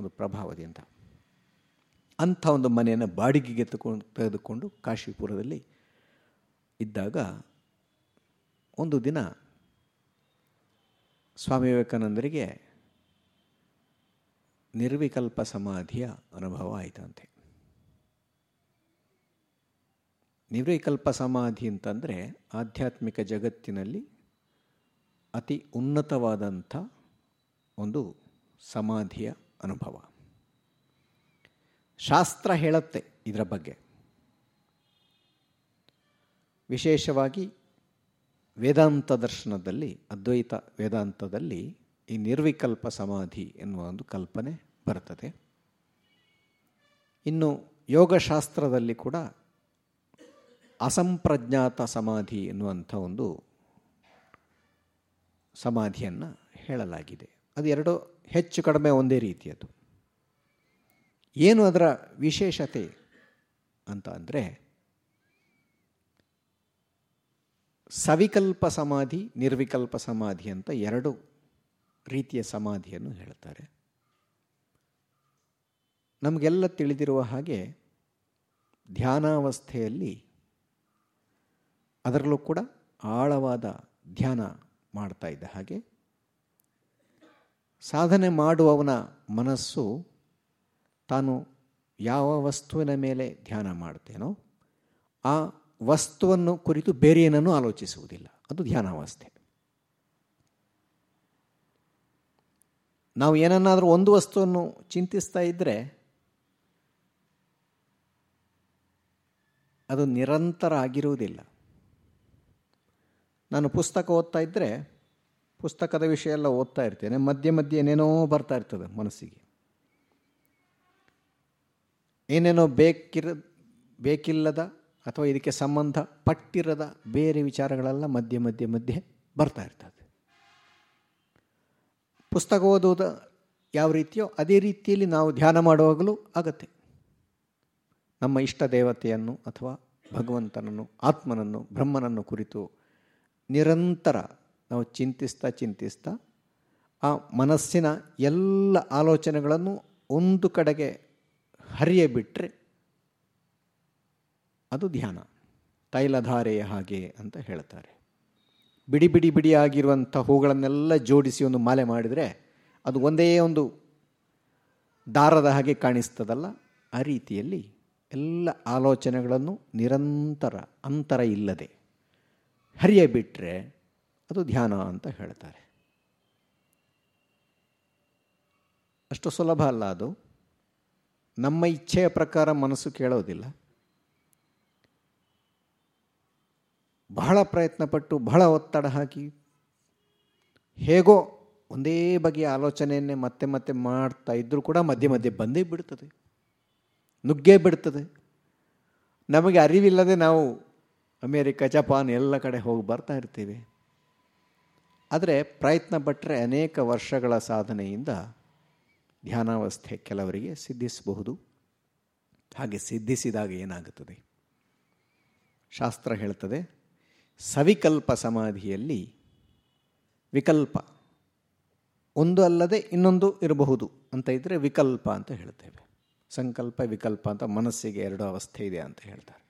ಒಂದು ಪ್ರಭಾವದಿಂದ. ಅಂಥ ಒಂದು ಮನೆಯನ್ನು ಬಾಡಿಗೆಗೆ ತಗೊಂಡು ತೆಗೆದುಕೊಂಡು ಕಾಶಿಪುರದಲ್ಲಿ ಇದ್ದಾಗ ಒಂದು ದಿನ ಸ್ವಾಮಿ ವಿವೇಕಾನಂದರಿಗೆ ನಿರ್ವಿಕಲ್ಪ ಸಮಾಧಿಯ ಅನುಭವ ಆಯಿತಂತೆ. ನಿರ್ವಿಕಲ್ಪ ಸಮಾಧಿ ಅಂತಂದರೆ ಆಧ್ಯಾತ್ಮಿಕ ಜಗತ್ತಿನಲ್ಲಿ ಅತಿ ಉನ್ನತವಾದಂಥ ಒಂದು ಸಮಾಧಿಯ ಅನುಭವ. ಶಾಸ್ತ್ರ ಹೇಳುತ್ತೆ ಇದರ ಬಗ್ಗೆ. ವಿಶೇಷವಾಗಿ ವೇದಾಂತ ದರ್ಶನದಲ್ಲಿ, ಅದ್ವೈತ ವೇದಾಂತದಲ್ಲಿ ಈ ನಿರ್ವಿಕಲ್ಪ ಸಮಾಧಿ ಎನ್ನುವ ಒಂದು ಕಲ್ಪನೆ ಬರ್ತದೆ ಇನ್ನು ಯೋಗಶಾಸ್ತ್ರದಲ್ಲಿ ಕೂಡ ಅಸಂಪ್ರಜ್ಞಾತ ಸಮಾಧಿ ಎನ್ನುವಂಥ ಒಂದು ಸಮಾಧಿಯನ್ನು ಹೇಳಲಾಗಿದೆ. ಅದು ಎರಡು ಹೆಚ್ಚು ಕಡಿಮೆ ಒಂದೇ ರೀತಿಯದು ಏನು ಅದರ ವಿಶೇಷತೆ ಅಂತ ಅಂದರೆ ಸವಿಕಲ್ಪ ಸಮಾಧಿ, ನಿರ್ವಿಕಲ್ಪ ಸಮಾಧಿ ಅಂತ ಎರಡು ರೀತಿಯ ಸಮಾಧಿಯನ್ನು ಹೇಳ್ತಾರೆ. ನಮಗೆಲ್ಲ ತಿಳಿದಿರುವ ಹಾಗೆ ಧ್ಯಾನಾವಸ್ಥೆಯಲ್ಲಿ ಅದರಲ್ಲೂ ಕೂಡ ಆಳವಾದ ಧ್ಯಾನ ಮಾಡ್ತಾ ಇದ್ದ ಹಾಗೆ ಸಾಧನೆ ಮಾಡುವವನ ಮನಸ್ಸು ತಾನು ಯಾವ ವಸ್ತುವಿನ ಮೇಲೆ ಧ್ಯಾನ ಮಾಡ್ತೇನೋ ಆ ವಸ್ತುವನ್ನು ಕುರಿತು ಬೇರೆ ಏನನ್ನು ಆಲೋಚಿಸುವುದಿಲ್ಲ. ಅದು ಧ್ಯಾನಾವಸ್ಥೆ. ನಾವು ಏನನ್ನಾದರೂ ಒಂದು ವಸ್ತುವನ್ನು ಚಿಂತಿಸ್ತಾ ಇದ್ದರೆ ಅದು ನಿರಂತರ ಆಗಿರುವುದಿಲ್ಲ. ನಾನು ಪುಸ್ತಕ ಓದ್ತಾ ಇದ್ದರೆ ಪುಸ್ತಕದ ವಿಷಯ ಎಲ್ಲ ಓದ್ತಾ ಇರ್ತೇನೆ. ಮಧ್ಯೆ ಮಧ್ಯೆ ಏನೇನೋ ಬರ್ತಾ ಇರ್ತದೆ ಮನಸ್ಸಿಗೆ. ಏನೇನೋ ಬೇಕಿರ, ಬೇಕಿಲ್ಲದ ಅಥವಾ ಇದಕ್ಕೆ ಸಂಬಂಧ ಪಟ್ಟಿರದ ಬೇರೆ ವಿಚಾರಗಳೆಲ್ಲ ಮಧ್ಯೆ ಮಧ್ಯೆ ಮಧ್ಯೆ ಬರ್ತಾ ಇರ್ತದೆ. ಪುಸ್ತಕ ಓದುವುದು ಯಾವ ರೀತಿಯೋ ಅದೇ ರೀತಿಯಲ್ಲಿ ನಾವು ಧ್ಯಾನ ಮಾಡುವಾಗಲೂ ಆಗತ್ತೆ. ನಮ್ಮ ಇಷ್ಟ ದೇವತೆಯನ್ನು ಅಥವಾ ಭಗವಂತನನ್ನು, ಆತ್ಮನನ್ನು, ಬ್ರಹ್ಮನನ್ನು ಕುರಿತು ನಿರಂತರ ನಾವು ಚಿಂತಿಸ್ತಾ ಚಿಂತಿಸ್ತಾ ಆ ಮನಸ್ಸಿನ ಎಲ್ಲ ಆಲೋಚನೆಗಳನ್ನು ಒಂದು ಕಡೆಗೆ ಹರಿಯ ಬಿಟ್ಟರೆ ಅದು ಧ್ಯಾನ. ತೈಲಧಾರೆಯ ಹಾಗೆ ಅಂತ ಹೇಳ್ತಾರೆ. ಬಿಡಿ ಬಿಡಿ ಬಿಡಿಯಾಗಿರುವಂಥ ಹೂಗಳನ್ನೆಲ್ಲ ಜೋಡಿಸಿ ಒಂದು ಮಾಲೆ ಮಾಡಿದರೆ ಅದು ಒಂದೇ ಒಂದು ದಾರದ ಹಾಗೆ ಕಾಣಿಸ್ತದಲ್ಲ, ಆ ರೀತಿಯಲ್ಲಿ ಎಲ್ಲ ಆಲೋಚನೆಗಳನ್ನು ನಿರಂತರ ಅಂತರ ಇಲ್ಲದೆ ಹರಿಯ ಬಿಟ್ಟರೆ ಅದು ಧ್ಯಾನ ಅಂತ ಹೇಳ್ತಾರೆ. ಅಷ್ಟು ಸುಲಭ ಅಲ್ಲ ಅದು. ನಮ್ಮ ಇಚ್ಛೆಯ ಪ್ರಕಾರ ಮನಸ್ಸು ಕೇಳೋದಿಲ್ಲ. ಬಹಳ ಪ್ರಯತ್ನಪಟ್ಟು ಬಹಳ ಒತ್ತಡ ಹಾಕಿ ಹೇಗೋ ಒಂದೇ ಬಗೆಯ ಆಲೋಚನೆಯನ್ನೇ ಮತ್ತೆ ಮತ್ತೆ ಮಾಡ್ತಾ ಇದ್ದರೂ ಕೂಡ ಮಧ್ಯೆ ಮಧ್ಯೆ ಬಂದೇ ಬಿಡ್ತದೆ. ನುಗ್ಗೇ ಬಿಡ್ತದೆ. ನಮಗೆ ಅರಿವಿಲ್ಲದೆ ನಾವು ಅಮೇರಿಕ, ಜಪಾನ್ ಎಲ್ಲ ಕಡೆ ಹೋಗಿ ಬರ್ತಾ ಇರ್ತೀವಿ. ಆದರೆ ಪ್ರಯತ್ನ ಪಟ್ಟರೆ ಅನೇಕ ವರ್ಷಗಳ ಸಾಧನೆಯಿಂದ ಧ್ಯಾನಾವಸ್ಥೆ ಕೆಲವರಿಗೆ ಸಿದ್ಧಿಸಬಹುದು. ಹಾಗೆ ಸಿದ್ಧಿಸಿದಾಗ ಏನಾಗುತ್ತದೆ? ಶಾಸ್ತ್ರ ಹೇಳ್ತದೆ, ಸವಿಕಲ್ಪ ಸಮಾಧಿಯಲ್ಲಿ ವಿಕಲ್ಪ ಒಂದು ಅಲ್ಲದೆ ಇನ್ನೊಂದು ಇರಬಹುದು ಅಂತ ಇದ್ದರೆ ವಿಕಲ್ಪ ಅಂತ ಹೇಳ್ತೇವೆ. ಸಂಕಲ್ಪ, ವಿಕಲ್ಪ ಅಂತ ಮನಸ್ಸಿಗೆ ಎರಡು ಅವಸ್ಥೆ ಇದೆ ಅಂತ ಹೇಳ್ತಾರೆ.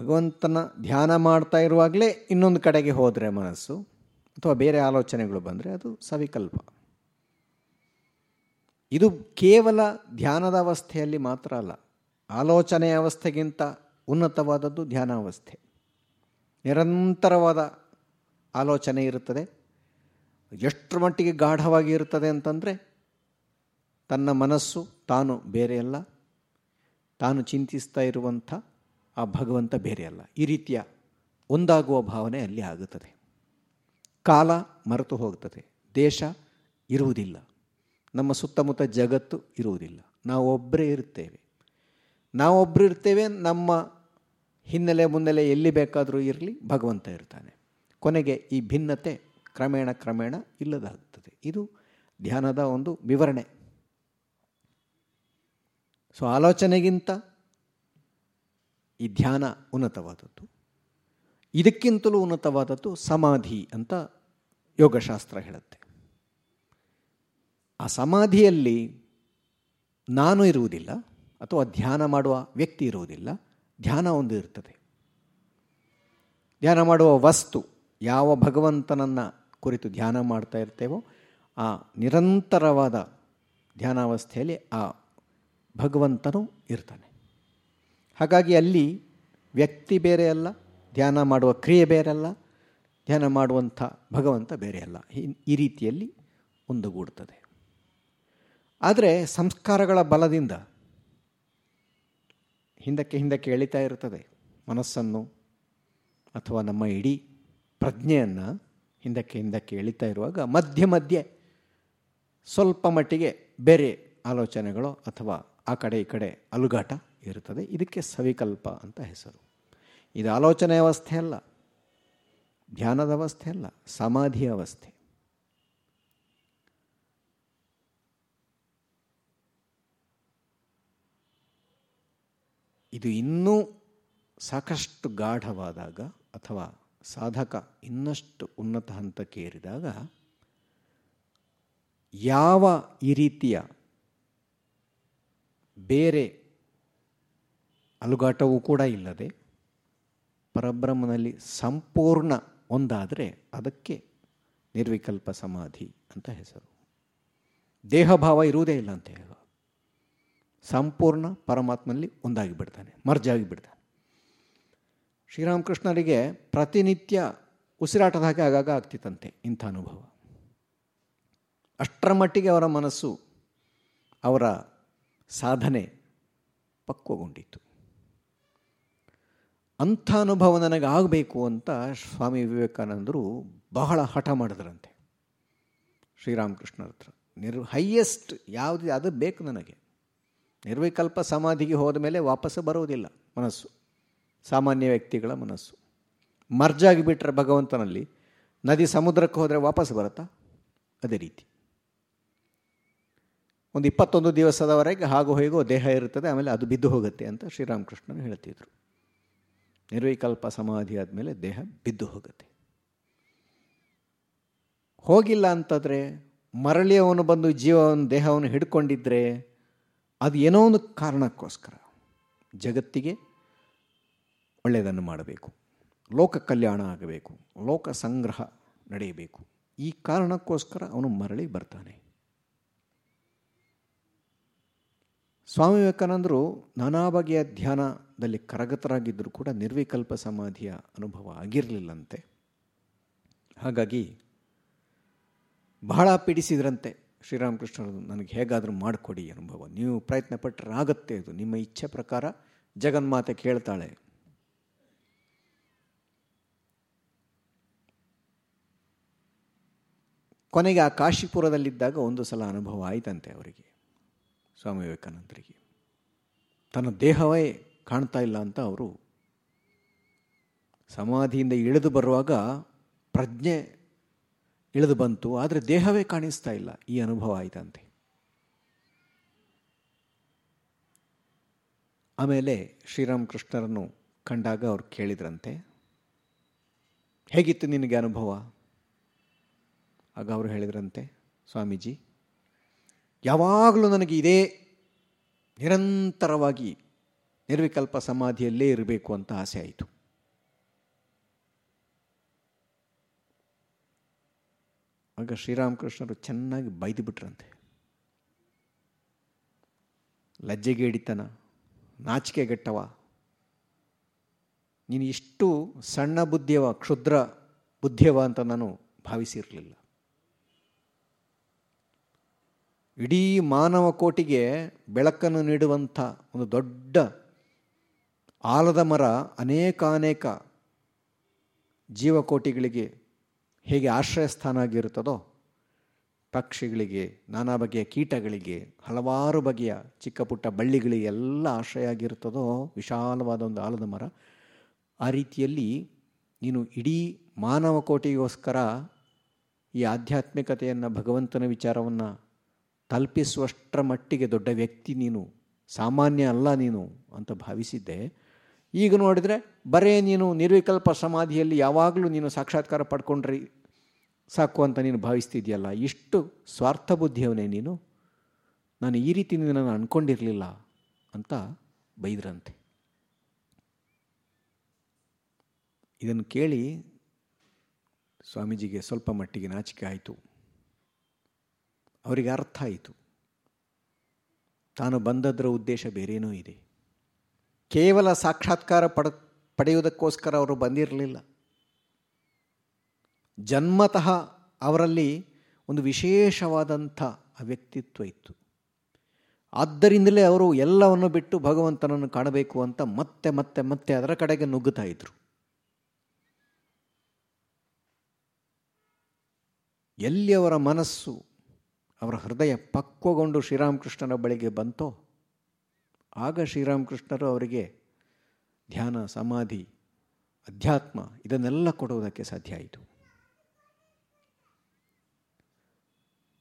ಭಗವಂತನ ಧ್ಯಾನ ಮಾಡ್ತಾ ಇರುವಾಗಲೇ ಇನ್ನೊಂದು ಕಡೆಗೆ ಹೋದರೆ ಮನಸ್ಸು, ಅಥವಾ ಬೇರೆ ಆಲೋಚನೆಗಳು ಬಂದರೆ ಅದು ಸವಿಕಲ್ಪ. ಇದು ಕೇವಲ ಧ್ಯಾನದ ಅವಸ್ಥೆಯಲ್ಲಿ ಮಾತ್ರ ಅಲ್ಲ, ಆಲೋಚನೆಯ ಅವಸ್ಥೆಗಿಂತ ಉನ್ನತವಾದದ್ದು ಧ್ಯಾನಾವಸ್ಥೆ. ನಿರಂತರವಾದ ಆಲೋಚನೆ ಇರುತ್ತದೆ. ಎಷ್ಟರ ಮಟ್ಟಿಗೆ ಗಾಢವಾಗಿ ಇರುತ್ತದೆ ಅಂತಂದರೆ, ತನ್ನ ಮನಸ್ಸು ತಾನು ಬೇರೆಯಲ್ಲ ತಾನು ಚಿಂತಿಸ್ತಾ ಇರುವಂಥ ಆ ಭಗವಂತ ಬೇರೆಯಲ್ಲ ಈ ರೀತಿಯ ಒಂದಾಗುವ ಭಾವನೆ ಅಲ್ಲಿ ಆಗುತ್ತದೆ. ಕಾಲ ಮರೆತು ಹೋಗ್ತದೆ. ದೇಶ ಇರುವುದಿಲ್ಲ. ನಮ್ಮ ಸುತ್ತಮುತ್ತ ಜಗತ್ತು ಇರುವುದಿಲ್ಲ. ನಾವೊಬ್ಬರೇ ಇರ್ತೇವೆ ನಾವೊಬ್ಬರು ಇರ್ತೇವೆ, ನಮ್ಮ ಹಿನ್ನೆಲೆ ಮುನ್ನೆಲೆ ಎಲ್ಲಿ ಬೇಕಾದರೂ ಇರಲಿ ಭಗವಂತ ಇರ್ತಾನೆ. ಕೊನೆಗೆ ಈ ಭಿನ್ನತೆ ಕ್ರಮೇಣ ಕ್ರಮೇಣ ಇಲ್ಲದಾಗುತ್ತದೆ. ಇದು ಧ್ಯಾನದ ಒಂದು ವಿವರಣೆ. ಸೊ, ಆಲೋಚನೆಗಿಂತ ಈ ಧ್ಯಾನ ಉನ್ನತವಾದದ್ದು. ಇದಕ್ಕಿಂತಲೂ ಉನ್ನತವಾದದ್ದು ಸಮಾಧಿ ಅಂತ ಯೋಗಶಾಸ್ತ್ರ ಹೇಳುತ್ತೆ. ಆ ಸಮಾಧಿಯಲ್ಲಿ ನಾನು ಇರುವುದಿಲ್ಲ ಅಥವಾ ಧ್ಯಾನ ಮಾಡುವ ವ್ಯಕ್ತಿ ಇರುವುದಿಲ್ಲ, ಧ್ಯಾನ ಒಂದು ಇರ್ತದೆ. ಧ್ಯಾನ ಮಾಡುವ ವಸ್ತು, ಯಾವ ಭಗವಂತನನ್ನು ಕುರಿತು ಧ್ಯಾನ ಮಾಡ್ತಾ ಇರ್ತೇವೋ, ಆ ನಿರಂತರವಾದ ಧ್ಯಾನಾವಸ್ಥೆಯಲ್ಲಿ ಆ ಭಗವಂತನು ಇರ್ತಾನೆ. ಹಾಗಾಗಿ ಅಲ್ಲಿ ವ್ಯಕ್ತಿ ಬೇರೆ ಅಲ್ಲ, ಧ್ಯಾನ ಮಾಡುವ ಕ್ರಿಯೆ ಬೇರೆ ಅಲ್ಲ, ಧ್ಯಾನ ಮಾಡುವಂಥ ಭಗವಂತ ಬೇರೆ ಅಲ್ಲ. ಈ ರೀತಿಯಲ್ಲಿ ಒಂದುಗೂಡ್ತದೆ. ಆದರೆ ಸಂಸ್ಕಾರಗಳ ಬಲದಿಂದ ಹಿಂದಕ್ಕೆ ಹಿಂದಕ್ಕೆ ಎಳಿತಾ ಇರ್ತದೆ. ಮನಸ್ಸನ್ನು ಅಥವಾ ನಮ್ಮ ಇಡೀ ಪ್ರಜ್ಞೆಯನ್ನು ಹಿಂದಕ್ಕೆ ಹಿಂದಕ್ಕೆ ಎಳಿತಾ ಇರುವಾಗ ಮಧ್ಯೆ ಮಧ್ಯೆ ಸ್ವಲ್ಪ ಮಟ್ಟಿಗೆ ಬೇರೆ ಆಲೋಚನೆಗಳು ಅಥವಾ ಆ ಕಡೆ ಈ ಕಡೆ ಅಲುಗಾಟ ಇರುತ್ತದೆ. ಇದಕ್ಕೆ ಸವಿಕಲ್ಪ ಅಂತ ಹೆಸರು. ಇದು ಆಲೋಚನೆ ಅವಸ್ಥೆ ಅಲ್ಲ. ಧ್ಯಾನದ ಅವಸ್ಥೆ ಅಲ್ಲ. ಸಮಾಧಿ ಅವಸ್ಥೆ ಇದು ಇನ್ನೂ ಸಾಕಷ್ಟು ಗಾಢವಾದಾಗ ಅಥವಾ ಸಾಧಕ ಇನ್ನಷ್ಟು ಉನ್ನತ ಹಂತಕ್ಕೆ ಏರಿದಾಗ ಯಾವ ಈ ರೀತಿಯ ಬೇರೆ ಅಲುಗಾಟವೂ ಕೂಡ ಇಲ್ಲದೆ ಪರಬ್ರಹ್ಮನಲ್ಲಿ ಸಂಪೂರ್ಣ ಒಂದಾದರೆ ಅದಕ್ಕೆ ನಿರ್ವಿಕಲ್ಪ ಸಮಾಧಿ ಅಂತ ಹೆಸರು. ದೇಹಭಾವ ಇರುವುದೇ ಇಲ್ಲ ಅಂತ ಹೇಳುವ. ಸಂಪೂರ್ಣ ಪರಮಾತ್ಮನಲ್ಲಿ ಒಂದಾಗಿ ಬಿಡ್ತಾನೆ ಮರ್ಜಾಗಿ ಬಿಡ್ತಾನೆ ಶ್ರೀರಾಮಕೃಷ್ಣರಿಗೆ ಪ್ರತಿನಿತ್ಯ ಉಸಿರಾಟದ ಹಾಗೆ ಆಗಾಗ ಆಗ್ತಿತ್ತಂತೆ ಇಂಥ ಅನುಭವ. ಅಷ್ಟರ ಮಟ್ಟಿಗೆ ಅವರ ಮನಸ್ಸು, ಅವರ ಸಾಧನೆ ಪಕ್ವಗೊಂಡಿತ್ತು. ಅಂಥ ಅನುಭವ ನನಗೆ ಆಗಬೇಕು ಅಂತ ಸ್ವಾಮಿ ವಿವೇಕಾನಂದರು ಬಹಳ ಹಠ ಮಾಡಿದ್ರಂತೆ. ಶ್ರೀರಾಮಕೃಷ್ಣರ ಹತ್ರ. ನಿರ್ ಹೈಯೆಸ್ಟ್ ಯಾವುದು ಅದು ಬೇಕು ನನಗೆ. ನಿರ್ವಿಕಲ್ಪ ಸಮಾಧಿಗೆ ಹೋದ ಮೇಲೆ ವಾಪಸ್ಸು ಬರುವುದಿಲ್ಲ ಮನಸ್ಸು. ಸಾಮಾನ್ಯ ವ್ಯಕ್ತಿಗಳ ಮನಸ್ಸು. ಮರ್ಜಾಗಿ ಬಿಟ್ಟರೆ ಭಗವಂತನಲ್ಲಿ ನದಿ ಸಮುದ್ರಕ್ಕೆ ಹೋದರೆ ವಾಪಸ್ ಬರುತ್ತಾ? ಅದೇ ರೀತಿ. ಒಂದು ಇಪ್ಪತ್ತೊಂದು ದಿವಸದವರೆಗೆ ಹಾಗೂ ಹೇಗೋ ದೇಹ ಇರುತ್ತದೆ, ಆಮೇಲೆ ಅದು ಬಿದ್ದು ಹೋಗುತ್ತೆ ಅಂತ ಶ್ರೀರಾಮಕೃಷ್ಣನು ಹೇಳ್ತಿದ್ರು. ನಿರ್ವಿಕಲ್ಪ ಸಮಾಧಿ ಆದಮೇಲೆ ದೇಹ ಬಿದ್ದು ಹೋಗುತ್ತೆ. ಹೋಗಿಲ್ಲ ಅಂತಂದರೆ ಮರಳಿ ಅವನು ಬಂದು ಜೀವವನ್ನು, ದೇಹವನ್ನು ಹಿಡ್ಕೊಂಡಿದ್ರೆ ಅದು ಏನೋ ಒಂದು ಕಾರಣಕ್ಕೋಸ್ಕರ ಜಗತ್ತಿಗೆ ಒಳ್ಳೆಯದನ್ನು ಮಾಡಬೇಕು. ಲೋಕ ಕಲ್ಯಾಣ ಆಗಬೇಕು. ಲೋಕ ಸಂಗ್ರಹ ನಡೆಯಬೇಕು. ಈ ಕಾರಣಕ್ಕೋಸ್ಕರ ಅವನು ಮರಳಿ ಬರ್ತಾನೆ. ಸ್ವಾಮಿ ವಿವೇಕಾನಂದರು ನಾನಾ ಬಗೆಯ ಧ್ಯಾನದಲ್ಲಿ ಕರಗತರಾಗಿದ್ದರೂ ಕೂಡ ನಿರ್ವಿಕಲ್ಪ ಸಮಾಧಿಯ ಅನುಭವ ಆಗಿರಲಿಲ್ಲಂತೆ. ಹಾಗಾಗಿ ಬಹಳ ಪೀಡಿಸಿದ್ರಂತೆ. ಶ್ರೀರಾಮಕೃಷ್ಣರು ನನಗೆ ಹೇಗಾದರೂ ಮಾಡಿಕೊಡಿ ಅನುಭವ. ನೀವು ಪ್ರಯತ್ನ ಪಟ್ಟರೆ ಆಗುತ್ತೆ ಇದು ನಿಮ್ಮ ಇಚ್ಛೆ ಪ್ರಕಾರ ಜಗನ್ಮಾತೆ ಕೇಳ್ತಾಳೆ. ಕೊನೆಗೆ ಆ ಕಾಶಿಪುರದಲ್ಲಿದ್ದಾಗ ಒಂದು ಸಲ ಅನುಭವ ಆಯಿತಂತೆ ಅವರಿಗೆ, ಸ್ವಾಮಿ ವಿವೇಕಾನಂದರಿಗೆ. ತನ್ನ ದೇಹವೇ ಕಾಣ್ತಾ ಇಲ್ಲ ಅಂತ ಅವರು ಸಮಾಧಿಯಿಂದ ಇಳಿದು ಬರುವಾಗ ಪ್ರಜ್ಞೆ ಇಳಿದು ಬಂತು, ಆದರೆ ದೇಹವೇ ಕಾಣಿಸ್ತಾ ಇಲ್ಲ. ಈ ಅನುಭವ ಆಯಿತಂತೆ. ಆಮೇಲೆ ಶ್ರೀರಾಮಕೃಷ್ಣರನ್ನು ಕಂಡಾಗ ಅವ್ರು ಕೇಳಿದ್ರಂತೆ, ಹೇಗಿತ್ತು ನಿನಗೆ ಅನುಭವ? ಆಗ ಅವರು ಹೇಳಿದ್ರಂತೆ, ಸ್ವಾಮೀಜಿ, ಯಾವಾಗಲೂ ನನಗೆ ಇದೇ ನಿರಂತರವಾಗಿ ನಿರ್ವಿಕಲ್ಪ ಸಮಾಧಿಯಲ್ಲೇ ಇರಬೇಕು ಅಂತ ಆಸೆ ಆಯಿತು. ಆಗ ಶ್ರೀರಾಮಕೃಷ್ಣರು ಚೆನ್ನಾಗಿ ಬೈದು ಬಿಟ್ರಂತೆ. ಲಜ್ಜೆಗೇಡಿತನ ನಾಚಿಕೆಗೆಟ್ಟವ ನೀನು ಇಷ್ಟು ಸಣ್ಣ ಬುದ್ಧಿಯವ, ಕ್ಷುದ್ರ ಬುದ್ಧಿಯವ ಅಂತ ನಾನು ಭಾವಿಸಿರಲಿಲ್ಲ. ಇಡೀ ಮಾನವ ಕೋಟಿಗೆ ಬೆಳಕನ್ನು ನೀಡುವಂಥ ಒಂದು ದೊಡ್ಡ ಆಲದ ಮರ ಅನೇಕಾನೇಕ ಜೀವಕೋಟಿಗಳಿಗೆ ಹೇಗೆ ಆಶ್ರಯ ಸ್ಥಾನ ಆಗಿರುತ್ತದೋ, ಪಕ್ಷಿಗಳಿಗೆ, ನಾನಾ ಬಗೆಯ ಕೀಟಗಳಿಗೆ, ಹಲವಾರು ಬಗೆಯ ಚಿಕ್ಕ ಪುಟ್ಟ ಬಳ್ಳಿಗಳಿಗೆ ಎಲ್ಲ ಆಶ್ರಯ ಆಗಿರುತ್ತದೋ, ವಿಶಾಲವಾದ ಒಂದು ಆಲದ ಮರ, ಆ ರೀತಿಯಲ್ಲಿ ನೀನು ಇಡೀ ಮಾನವ ಕೋಟಿಗೋಸ್ಕರ ಈ ಆಧ್ಯಾತ್ಮಿಕತೆಯನ್ನು, ಭಗವಂತನ ವಿಚಾರವನ್ನು ತಲುಪಿಸುವಷ್ಟರ ಮಟ್ಟಿಗೆ ದೊಡ್ಡ ವ್ಯಕ್ತಿ ನೀನು, ಸಾಮಾನ್ಯ ಅಲ್ಲ ನೀನು ಅಂತ ಭಾವಿಸಿದ್ದೆ. ಈಗ ನೋಡಿದರೆ, ಬರೇ ನೀನು ನಿರ್ವಿಕಲ್ಪ ಸಮಾಧಿಯಲ್ಲಿ ಯಾವಾಗಲೂ ನೀನು ಸಾಕ್ಷಾತ್ಕಾರ ಪಡ್ಕೊಂಡ್ರಿ ಸಾಕು ಅಂತ ನೀನು ಭಾವಿಸ್ತಿದೆಯಲ್ಲ, ಇಷ್ಟು ಸ್ವಾರ್ಥ ಬುದ್ಧಿಯವನೇ ನೀನು? ನಾನು ಈ ರೀತಿ ನಾನು ಅಂದ್ಕೊಂಡಿರಲಿಲ್ಲ ಅಂತ ಬೈದ್ರಂತೆ. ಇದನ್ನು ಕೇಳಿ ಸ್ವಾಮೀಜಿಗೆ ಸ್ವಲ್ಪ ಮಟ್ಟಿಗೆ ನಾಚಿಕೆ ಆಯಿತು. ಅವರಿಗೆ ಅರ್ಥ ಆಯಿತು. ತಾನು ಬಂದದ್ರ ಉದ್ದೇಶ ಬೇರೇನೂ ಇದೆ. ಕೇವಲ ಸಾಕ್ಷಾತ್ಕಾರ ಪಡ, ಪಡೆಯುವುದಕ್ಕೋಸ್ಕರ ಅವರು ಬಂದಿರಲಿಲ್ಲ. ಜನ್ಮತಃ ಅವರಲ್ಲಿ ಒಂದು ವಿಶೇಷವಾದಂಥ ವ್ಯಕ್ತಿತ್ವ ಇತ್ತು. ಆದ್ದರಿಂದಲೇ ಅವರು ಎಲ್ಲವನ್ನು ಬಿಟ್ಟು ಭಗವಂತನನ್ನು ಕಾಣಬೇಕು ಅಂತ ಮತ್ತೆ ಮತ್ತೆ ಮತ್ತೆ ಅದರ ಕಡೆಗೆ ನುಗ್ಗುತ್ತಾ ಇದ್ರು. ಎಲ್ಲಿ ಅವರ ಮನಸ್ಸು, ಅವರ ಹೃದಯ ಪಕ್ವಗೊಂಡು ಶ್ರೀರಾಮಕೃಷ್ಣನ ಬಳಿಗೆ ಬಂತೋ ಆಗ ಶ್ರೀರಾಮಕೃಷ್ಣರು ಅವರಿಗೆ ಧ್ಯಾನ, ಸಮಾಧಿ, ಅಧ್ಯಾತ್ಮ ಇದನ್ನೆಲ್ಲ ಕೊಡುವುದಕ್ಕೆ ಸಾಧ್ಯ ಆಯಿತು.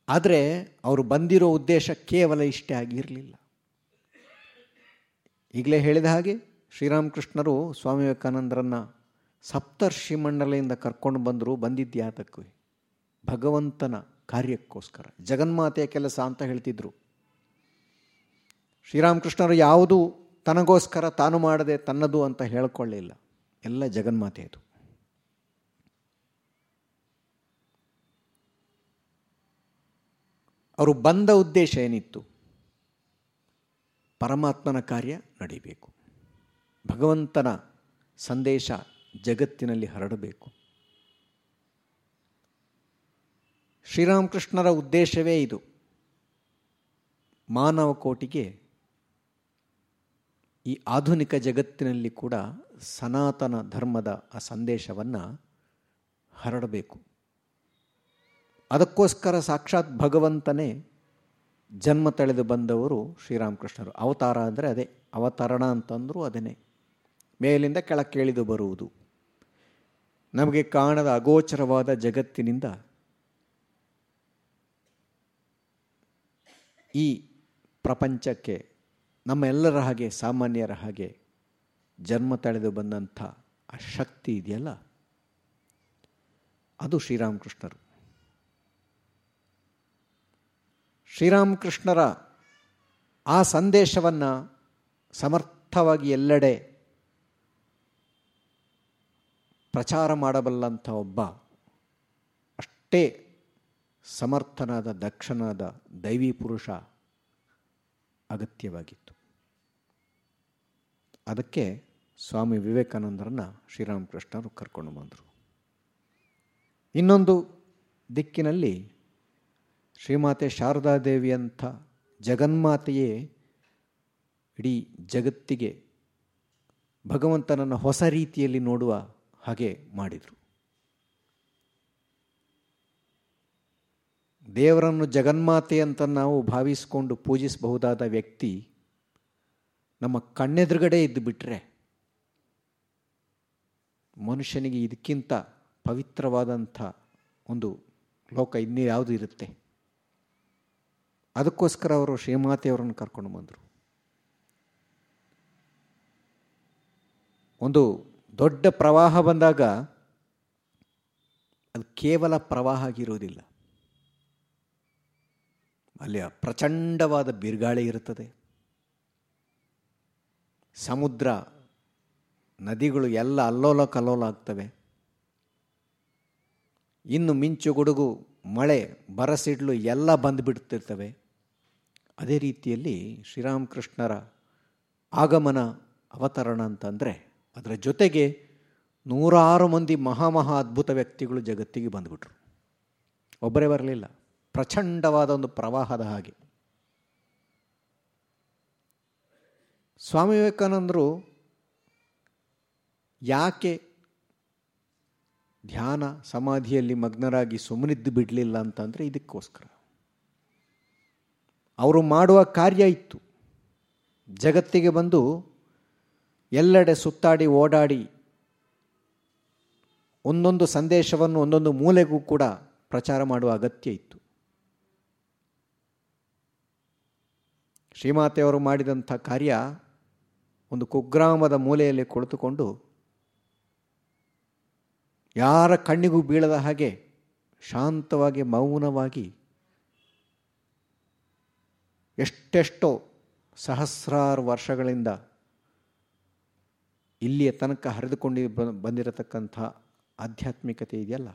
ಆದರೆ ಅವರು ಬಂದಿರೋ ಉದ್ದೇಶ ಕೇವಲ ಇಷ್ಟೇ ಆಗಿರಲಿಲ್ಲ. ಈಗಲೇ ಹೇಳಿದ ಹಾಗೆ ಶ್ರೀರಾಮಕೃಷ್ಣರು ಸ್ವಾಮಿ ವಿವೇಕಾನಂದರನ್ನು ಸಪ್ತರ್ಷಿ ಮಂಡಲೆಯಿಂದ ಕರ್ಕೊಂಡು ಬಂದರು ಬಂದಿದ್ಯಾತಕ್ಕೂ ಭಗವಂತನ ಕಾರ್ಯಕ್ಕೋಸ್ಕರ. ಜಗನ್ಮಾತೆಯ ಕೆಲಸ ಅಂತ ಹೇಳ್ತಿದ್ರು. ಶ್ರೀರಾಮಕೃಷ್ಣರು ಯಾವುದು ತನಗೋಸ್ಕರ ತಾನು ಮಾಡದೆ ತನ್ನದು ಅಂತ ಹೇಳಿಕೊಳ್ಳಿಲ್ಲ. ಎಲ್ಲ ಜಗನ್ಮಾತೆಯದು ಅವರು ಬಂದ ಉದ್ದೇಶ ಏನಿತ್ತು? ಪರಮಾತ್ಮನ ಕಾರ್ಯ ನಡೀಬೇಕು. ಭಗವಂತನ ಸಂದೇಶ ಜಗತ್ತಿನಲ್ಲಿ ಹರಡಬೇಕು. ಶ್ರೀರಾಮಕೃಷ್ಣರ ಉದ್ದೇಶವೇ ಇದು. ಮಾನವ ಕೋಟಿಗೆ ಈ ಆಧುನಿಕ ಜಗತ್ತಿನಲ್ಲಿ ಕೂಡ ಸನಾತನ ಧರ್ಮದ ಆ ಸಂದೇಶವನ್ನು ಹರಡಬೇಕು. ಅದಕ್ಕೋಸ್ಕರ ಸಾಕ್ಷಾತ್ ಭಗವಂತನೇ ಜನ್ಮ ತಳೆದು ಬಂದವರು ಶ್ರೀರಾಮಕೃಷ್ಣರು. ಅವತಾರ ಅಂದರೆ ಅದೇ, ಅವತರಣ ಅಂತಂದರೂ ಅದನ್ನೇ ಮೇಲಿಂದ ಕೆಳಕ್ಕೇಳಿದು ಬರುವುದು. ನಮಗೆ ಕಾಣದ ಅಗೋಚರವಾದ ಜಗತ್ತಿನಿಂದ ಈ ಪ್ರಪಂಚಕ್ಕೆ ನಮ್ಮೆಲ್ಲರ ಹಾಗೆ, ಸಾಮಾನ್ಯರ ಹಾಗೆ ಜನ್ಮ ತಳೆದು ಬಂದಂಥ ಆ ಶಕ್ತಿ ಇದೆಯಲ್ಲ? ಅದು ಶ್ರೀರಾಮಕೃಷ್ಣರು. ಶ್ರೀರಾಮಕೃಷ್ಣರ ಆ ಸಂದೇಶವನ್ನು ಸಮರ್ಥವಾಗಿ ಎಲ್ಲೆಡೆ ಪ್ರಚಾರ ಮಾಡಬಲ್ಲಂಥ ಒಬ್ಬ, ಅಷ್ಟೇ ಸಮರ್ಥನಾದ, ದಕ್ಷನಾದ ದೈವಿ ಪುರುಷ ಅಗತ್ಯವಾಗಿತ್ತು. ಅದಕ್ಕೆ ಸ್ವಾಮಿ ವಿವೇಕಾನಂದರನ್ನು ಶ್ರೀರಾಮಕೃಷ್ಣರು ಕರ್ಕೊಂಡು ಬಂದರು. ಇನ್ನೊಂದು ದಿಕ್ಕಿನಲ್ಲಿ ಶ್ರೀಮಾತೆ ಶಾರದಾದೇವಿಯಂಥ ಜಗನ್ಮಾತೆಯೇ ಇಡೀ ಜಗತ್ತಿಗೆ ಭಗವಂತನನ್ನು ಹೊಸ ರೀತಿಯಲ್ಲಿ ನೋಡುವ ಹಾಗೆ ಮಾಡಿದರು. ದೇವರನ್ನು ಜಗನ್ಮಾತೆ ಅಂತ ನಾವು ಭಾವಿಸಿಕೊಂಡು ಪೂಜಿಸಬಹುದಾದ ವ್ಯಕ್ತಿ ನಮ್ಮ ಕಣ್ಣೆದುರುಗಡೆ ಇದ್ದು ಬಿಟ್ಟರೆ ಮನುಷ್ಯನಿಗೆ ಇದಕ್ಕಿಂತ ಪವಿತ್ರವಾದಂಥ ಒಂದು ಲೋಕ ಇನ್ನೂ ಯಾವುದು ಇರುತ್ತೆ? ಅದಕ್ಕೋಸ್ಕರ ಅವರು ಶ್ರೀಮಾತೆಯವರನ್ನು ಕರ್ಕೊಂಡು ಬಂದರು. ಒಂದು ದೊಡ್ಡ ಪ್ರವಾಹ ಬಂದಾಗ ಅದು ಕೇವಲ ಪ್ರವಾಹ ಆಗಿರೋದಿಲ್ಲ. ಅಲ್ಲಿ ಪ್ರಚಂಡವಾದ ಬಿರುಗಾಳಿ ಇರುತ್ತದೆ. ಸಮುದ್ರ ನದಿಗಳು ಎಲ್ಲ ಅಲ್ಲೋಲ ಕಲ್ಲೋಲ ಆಗ್ತವೆ. ಇನ್ನು ಮಿಂಚು ಗುಡುಗು, ಮಳೆ, ಬರಸಿಡ್ಲು ಎಲ್ಲ ಬಂದುಬಿಡ್ತಿರ್ತವೆ ಅದೇ ರೀತಿಯಲ್ಲಿ ಶ್ರೀರಾಮಕೃಷ್ಣರ ಆಗಮನ, ಅವತರಣ ಅಂತಂದರೆ ಅದರ ಜೊತೆಗೆ ನೂರಾರು ಮಂದಿ ಮಹಾಮಹಾ ಅದ್ಭುತ ವ್ಯಕ್ತಿಗಳು ಜಗತ್ತಿಗೆ ಬಂದುಬಿಟ್ರು. ಒಬ್ಬರೇ ಬರಲಿಲ್ಲ. ಪ್ರಚಂಡವಾದ ಒಂದು ಪ್ರವಾಹದ ಹಾಗೆ. ಸ್ವಾಮಿ ವಿವೇಕಾನಂದರು ಯಾಕೆ ಧ್ಯಾನ ಸಮಾಧಿಯಲ್ಲಿ ಮಗ್ನರಾಗಿ ಸುಮ್ಮನಿದ್ದು ಬಿಡಲಿಲ್ಲ ಅಂತಂದರೆ ಇದಕ್ಕೋಸ್ಕರ. ಅವರು ಮಾಡುವ ಕಾರ್ಯ ಇತ್ತು. ಜಗತ್ತಿಗೆ ಬಂದು ಎಲ್ಲೆಡೆ ಸುತ್ತಾಡಿ ಓಡಾಡಿ ಒಂದೊಂದು ಸಂದೇಶವನ್ನು ಒಂದೊಂದು ಮೂಲೆಗೂ ಕೂಡ ಪ್ರಚಾರ ಮಾಡುವ ಅಗತ್ಯ ಇತ್ತು. ಶ್ರೀಮಾತೆಯವರು ಮಾಡಿದಂಥ ಕಾರ್ಯ ಒಂದು ಕುಗ್ರಾಮದ ಮೂಲೆಯಲ್ಲಿ ಕುಳಿತುಕೊಂಡು ಯಾರ ಕಣ್ಣಿಗೂ ಬೀಳದ ಹಾಗೆ ಶಾಂತವಾಗಿ ಮೌನವಾಗಿ ಎಷ್ಟೆಷ್ಟೋ ಸಹಸ್ರಾರು ವರ್ಷಗಳಿಂದ ಇಲ್ಲಿಯ ತನಕ ಹರಿದುಕೊಂಡು ಬಂದಿರತಕ್ಕಂಥ ಆಧ್ಯಾತ್ಮಿಕತೆ ಇದೆಯಲ್ಲ?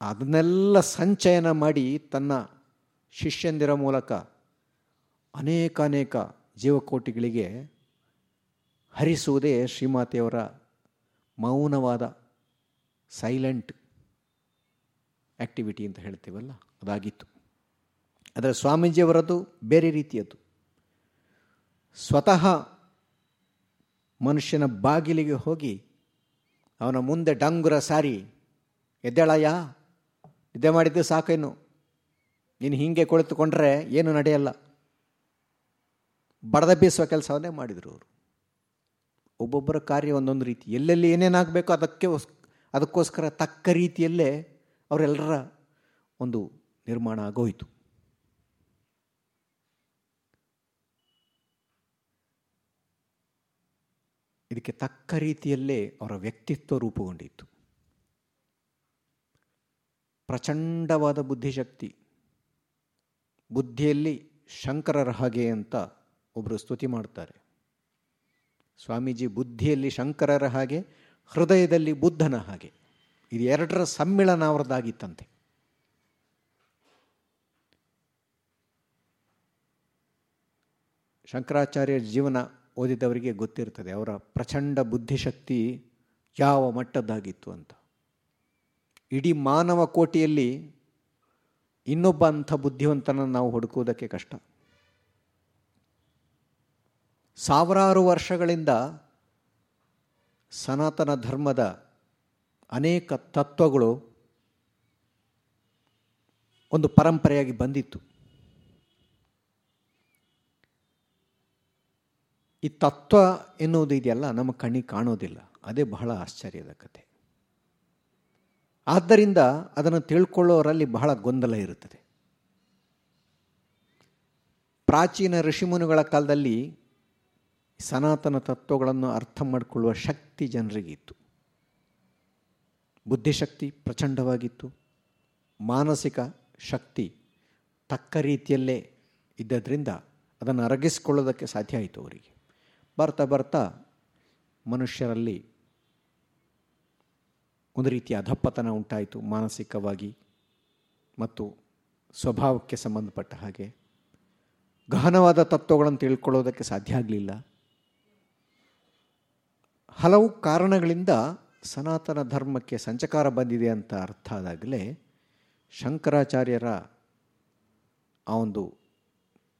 ಅದನ್ನೆಲ್ಲ ಸಂಚಯನ ಮಾಡಿ ತನ್ನ ಶಿಷ್ಯಂದಿರ ಮೂಲಕ ಅನೇಕ ಅನೇಕ ಜೀವಕೋಟಿಗಳಿಗೆ ಹರಿಸುವುದೇ ಶ್ರೀಮಾತೆಯವರ ಮೌನವಾದ ಸೈಲೆಂಟ್ ಆ್ಯಕ್ಟಿವಿಟಿ ಅಂತ ಹೇಳ್ತೀವಲ್ಲ? ಅದಾಗಿತ್ತು. ಆದರೆ ಸ್ವಾಮೀಜಿಯವರದ್ದು ಬೇರೆ ರೀತಿಯದ್ದು. ಸ್ವತಃ ಮನುಷ್ಯನ ಬಾಗಿಲಿಗೆ ಹೋಗಿ ಅವನ ಮುಂದೆ ಡಂಗುರ ಸಾರಿ, ಎದ್ದೇಳಯ್ಯ, ನಿದ್ದೆ ಮಾಡಿದ್ದು ಸಾಕೇನು? ನೀನು ಹೀಗೆ ಕುಳಿತುಕೊಂಡ್ರೆ ಏನು ನಡೆಯಲ್ಲ? ಬಡದ ಬೀಸುವ ಕೆಲಸವನ್ನೇ ಮಾಡಿದರು ಅವರು. ಒಬ್ಬೊಬ್ಬರ ಕಾರ್ಯ ಒಂದೊಂದು ರೀತಿ. ಎಲ್ಲೆಲ್ಲಿ ಏನೇನಾಗಬೇಕೋ ಅದಕ್ಕೆ ಅದಕ್ಕೋಸ್ಕರ ತಕ್ಕ ರೀತಿಯಲ್ಲೇ ಅವರೆಲ್ಲರ ಒಂದು ನಿರ್ಮಾಣ ಆಗೋಯಿತು. ಇದಕ್ಕೆ ತಕ್ಕ ರೀತಿಯಲ್ಲೇ ಅವರ ವ್ಯಕ್ತಿತ್ವ ರೂಪುಗೊಂಡಿತ್ತು. ಪ್ರಚಂಡವಾದ ಬುದ್ಧಿಶಕ್ತಿ, ಬುದ್ಧಿಯಲ್ಲಿ ಶಂಕರರ ಹಾಗೆ ಅಂತ ಒಬ್ಬರು ಸ್ತುತಿ ಮಾಡ್ತಾರೆ. ಸ್ವಾಮೀಜಿ ಬುದ್ಧಿಯಲ್ಲಿ ಶಂಕರರ ಹಾಗೆ, ಹೃದಯದಲ್ಲಿ ಬುದ್ಧನ ಹಾಗೆ. ಇದು ಎರಡರ ಸಮ್ಮಿಳನ ಅವರದ್ದಾಗಿತ್ತಂತೆ. ಶಂಕರಾಚಾರ್ಯರ ಜೀವನ ಓದಿದವರಿಗೆ ಗೊತ್ತಿರ್ತದೆ, ಅವರ ಪ್ರಚಂಡ ಬುದ್ಧಿಶಕ್ತಿ ಯಾವ ಮಟ್ಟದ್ದಾಗಿತ್ತು ಅಂತ. ಇಡೀ ಮಾನವ ಕೋಟಿಯಲ್ಲಿ ಇನ್ನೊಬ್ಬ ಅಂಥ ಬುದ್ಧಿವಂತನ ನಾವು ಹುಡುಕುವುದಕ್ಕೆ ಕಷ್ಟ. ಸಾವಿರಾರು ವರ್ಷಗಳಿಂದ ಸನಾತನ ಧರ್ಮದ ಅನೇಕ ತತ್ವಗಳು ಒಂದು ಪರಂಪರೆಯಾಗಿ ಬಂದಿತ್ತು. ಈ ತತ್ವ ಎನ್ನುವುದು ಇದೆಯಲ್ಲ, ನಮ್ಮ ಕಣ್ಣಿಗೆ ಕಾಣೋದಿಲ್ಲ. ಅದೇ ಬಹಳ ಆಶ್ಚರ್ಯದ ಕತೆ. ಆದ್ದರಿಂದ ಅದನ್ನು ತಿಳ್ಕೊಳ್ಳೋರಲ್ಲಿ ಬಹಳ ಗೊಂದಲ ಇರುತ್ತದೆ. ಪ್ರಾಚೀನ ಋಷಿಮುನಿಗಳ ಕಾಲದಲ್ಲಿ ಸನಾತನ ತತ್ವಗಳನ್ನು ಅರ್ಥ ಮಾಡಿಕೊಳ್ಳುವ ಶಕ್ತಿ ಜನರಿಗಿತ್ತು. ಬುದ್ಧಿಶಕ್ತಿ ಪ್ರಚಂಡವಾಗಿತ್ತು. ಮಾನಸಿಕ ಶಕ್ತಿ ತಕ್ಕ ರೀತಿಯಲ್ಲೇ ಇದ್ದದ್ರಿಂದ ಅದನ್ನು ಅರಗಿಸಿಕೊಳ್ಳೋದಕ್ಕೆ ಸಾಧ್ಯ ಆಯಿತು ಅವರಿಗೆ. ಬರ್ತಾ ಬರ್ತಾ ಮನುಷ್ಯರಲ್ಲಿ ಒಂದು ರೀತಿಯ ಅಧಪ್ಪತನ ಉಂಟಾಯಿತು ಮಾನಸಿಕವಾಗಿ ಮತ್ತು ಸ್ವಭಾವಕ್ಕೆ ಸಂಬಂಧಪಟ್ಟ ಹಾಗೆ. ಗಹನವಾದ ತತ್ವಗಳನ್ನು ತಿಳ್ಕೊಳ್ಳೋದಕ್ಕೆ ಸಾಧ್ಯ ಆಗಲಿಲ್ಲ. ಹಲವು ಕಾರಣಗಳಿಂದ ಸನಾತನ ಧರ್ಮಕ್ಕೆ ಸಂಚಕಾರ ಬಂದಿದೆ ಅಂತ ಅರ್ಥ ಆದಾಗಲೇ ಶಂಕರಾಚಾರ್ಯರ ಆ ಒಂದು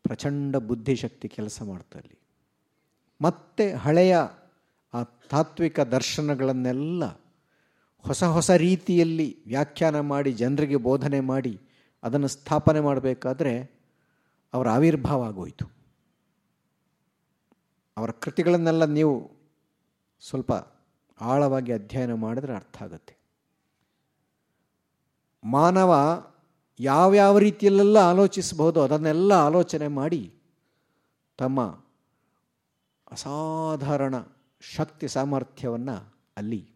ಪ್ರಚಂಡ ಬುದ್ಧಿಶಕ್ತಿ ಕೆಲಸ ಮಾಡ್ತಲ್ಲಿ ಮತ್ತೆ ಹಳೆಯ ಆ ತಾತ್ವಿಕ ದರ್ಶನಗಳನ್ನೆಲ್ಲ ಹೊಸ ಹೊಸ ರೀತಿಯಲ್ಲಿ ವ್ಯಾಖ್ಯಾನ ಮಾಡಿ, ಜನರಿಗೆ ಬೋಧನೆ ಮಾಡಿ ಅದನ್ನು ಸ್ಥಾಪನೆ ಮಾಡಬೇಕಾದ್ರೆ ಅವರ ಆವಿರ್ಭಾವ ಆಗೋಯಿತು. ಅವರ ಕೃತಿಗಳನ್ನೆಲ್ಲ ನೀವು ಸ್ವಲ್ಪ ಆಳವಾಗಿ ಅಧ್ಯಯನ ಮಾಡಿದ್ರೆ ಅರ್ಥ ಆಗುತ್ತೆ. ಮಾನವ ಯಾವ್ಯಾವ ರೀತಿಯಲ್ಲೆಲ್ಲ ಆಲೋಚಿಸಬಹುದು ಅದನ್ನೆಲ್ಲ ಆಲೋಚನೆ ಮಾಡಿ ತಮ್ಮ ಅಸಾಧಾರಣ ಶಕ್ತಿ ಸಾಮರ್ಥ್ಯವನ್ನು ಅಲ್ಲಿ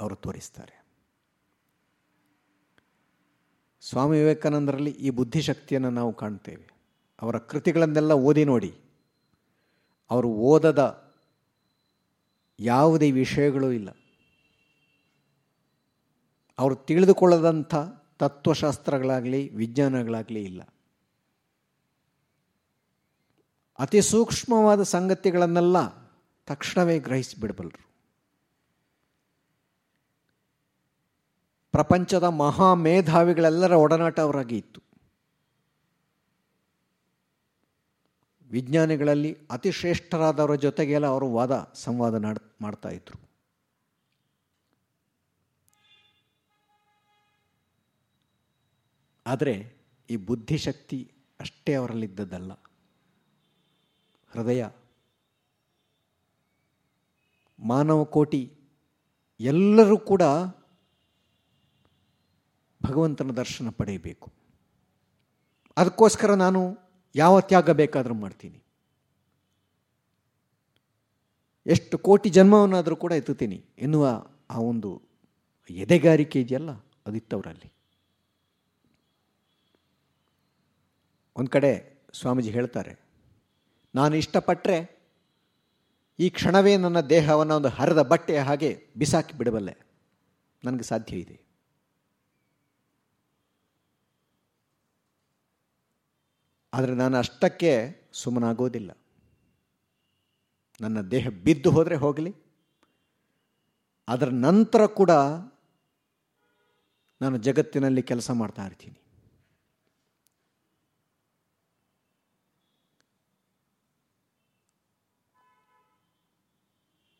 ಅವರು ತೋರಿಸ್ತಾರೆ. ಸ್ವಾಮಿ ವಿವೇಕಾನಂದರಲ್ಲಿ ಈ ಬುದ್ಧಿಶಕ್ತಿಯನ್ನು ನಾವು ಕಾಣ್ತೇವೆ. ಅವರ ಕೃತಿಗಳನ್ನೆಲ್ಲ ಓದಿ ನೋಡಿ. ಅವರು ಓದದ ಯಾವುದೇ ವಿಷಯಗಳೂ ಇಲ್ಲ. ಅವರು ತಿಳಿದುಕೊಳ್ಳದಂಥ ತತ್ವಶಾಸ್ತ್ರಗಳಾಗಲಿ, ವಿಜ್ಞಾನಗಳಾಗಲಿ ಇಲ್ಲ. ಅತಿ ಸೂಕ್ಷ್ಮವಾದ ಸಂಗತಿಗಳನ್ನೆಲ್ಲ ತಕ್ಷಣವೇ ಗ್ರಹಿಸಿಬಿಡಬಲ್ಲರು ಪ್ರಪಂಚದ ಮಹಾ ಮೇಧಾವಿಗಳೆಲ್ಲರ ಒಡನಾಟ ಅವರಾಗಿ ಇತ್ತು. ವಿಜ್ಞಾನಿಗಳಲ್ಲಿ ಅತಿ ಶ್ರೇಷ್ಠರಾದವರ ಜೊತೆಗೆಲ್ಲ ಅವರು ವಾದ, ಸಂವಾದ ನಾಡ್, ಮಾಡ್ತಾ ಇದ್ರು. ಆದರೆ ಈ ಬುದ್ಧಿಶಕ್ತಿ ಅಷ್ಟೇ ಅವರಲ್ಲಿದ್ದದ್ದಲ್ಲ. ಹೃದಯ ಮಾನವ ಕೋಟಿ ಎಲ್ಲರೂ ಕೂಡ ಭಗವಂತನ ದರ್ಶನ ಪಡೆಯಬೇಕು. ಅದಕ್ಕೋಸ್ಕರ ನಾನು ಯಾವ ತ್ಯಾಗ ಬೇಕಾದರೂ ಮಾಡ್ತೀನಿ. ಎಷ್ಟು ಕೋಟಿ ಜನ್ಮವನ್ನಾದರೂ ಕೂಡ ಎತ್ತುತ್ತೀನಿ ಎನ್ನುವ ಆ ಒಂದು ಎದೆಗಾರಿಕೆ ಇದೆಯಲ್ಲ ಅದಿತ್ತವರಲ್ಲಿ ಒಂದು ಕಡೆ ಸ್ವಾಮೀಜಿ ಹೇಳ್ತಾರೆ, ನಾನು ಇಷ್ಟಪಟ್ಟರೆ ಈ ಕ್ಷಣವೇ ನನ್ನ ದೇಹವನ್ನು ಒಂದು ಹರದ ಬಟ್ಟೆಯ ಹಾಗೆ ಬಿಸಾಕಿ ಬಿಡಬಲ್ಲೆ. ನನಗೆ ಸಾಧ್ಯ ಇದೆ. ಆದರೆ ನಾನು ಅಷ್ಟಕ್ಕೆ ಸುಮ್ಮನಾಗೋದಿಲ್ಲ. ನನ್ನ ದೇಹ ಬಿದ್ದು ಹೋದರೆ ಹೋಗಲಿ. ಅದರ ನಂತರ ಕೂಡ ನಾನು ಜಗತ್ತಿನಲ್ಲಿ ಕೆಲಸ ಮಾಡ್ತಾ ಇರ್ತೀನಿ.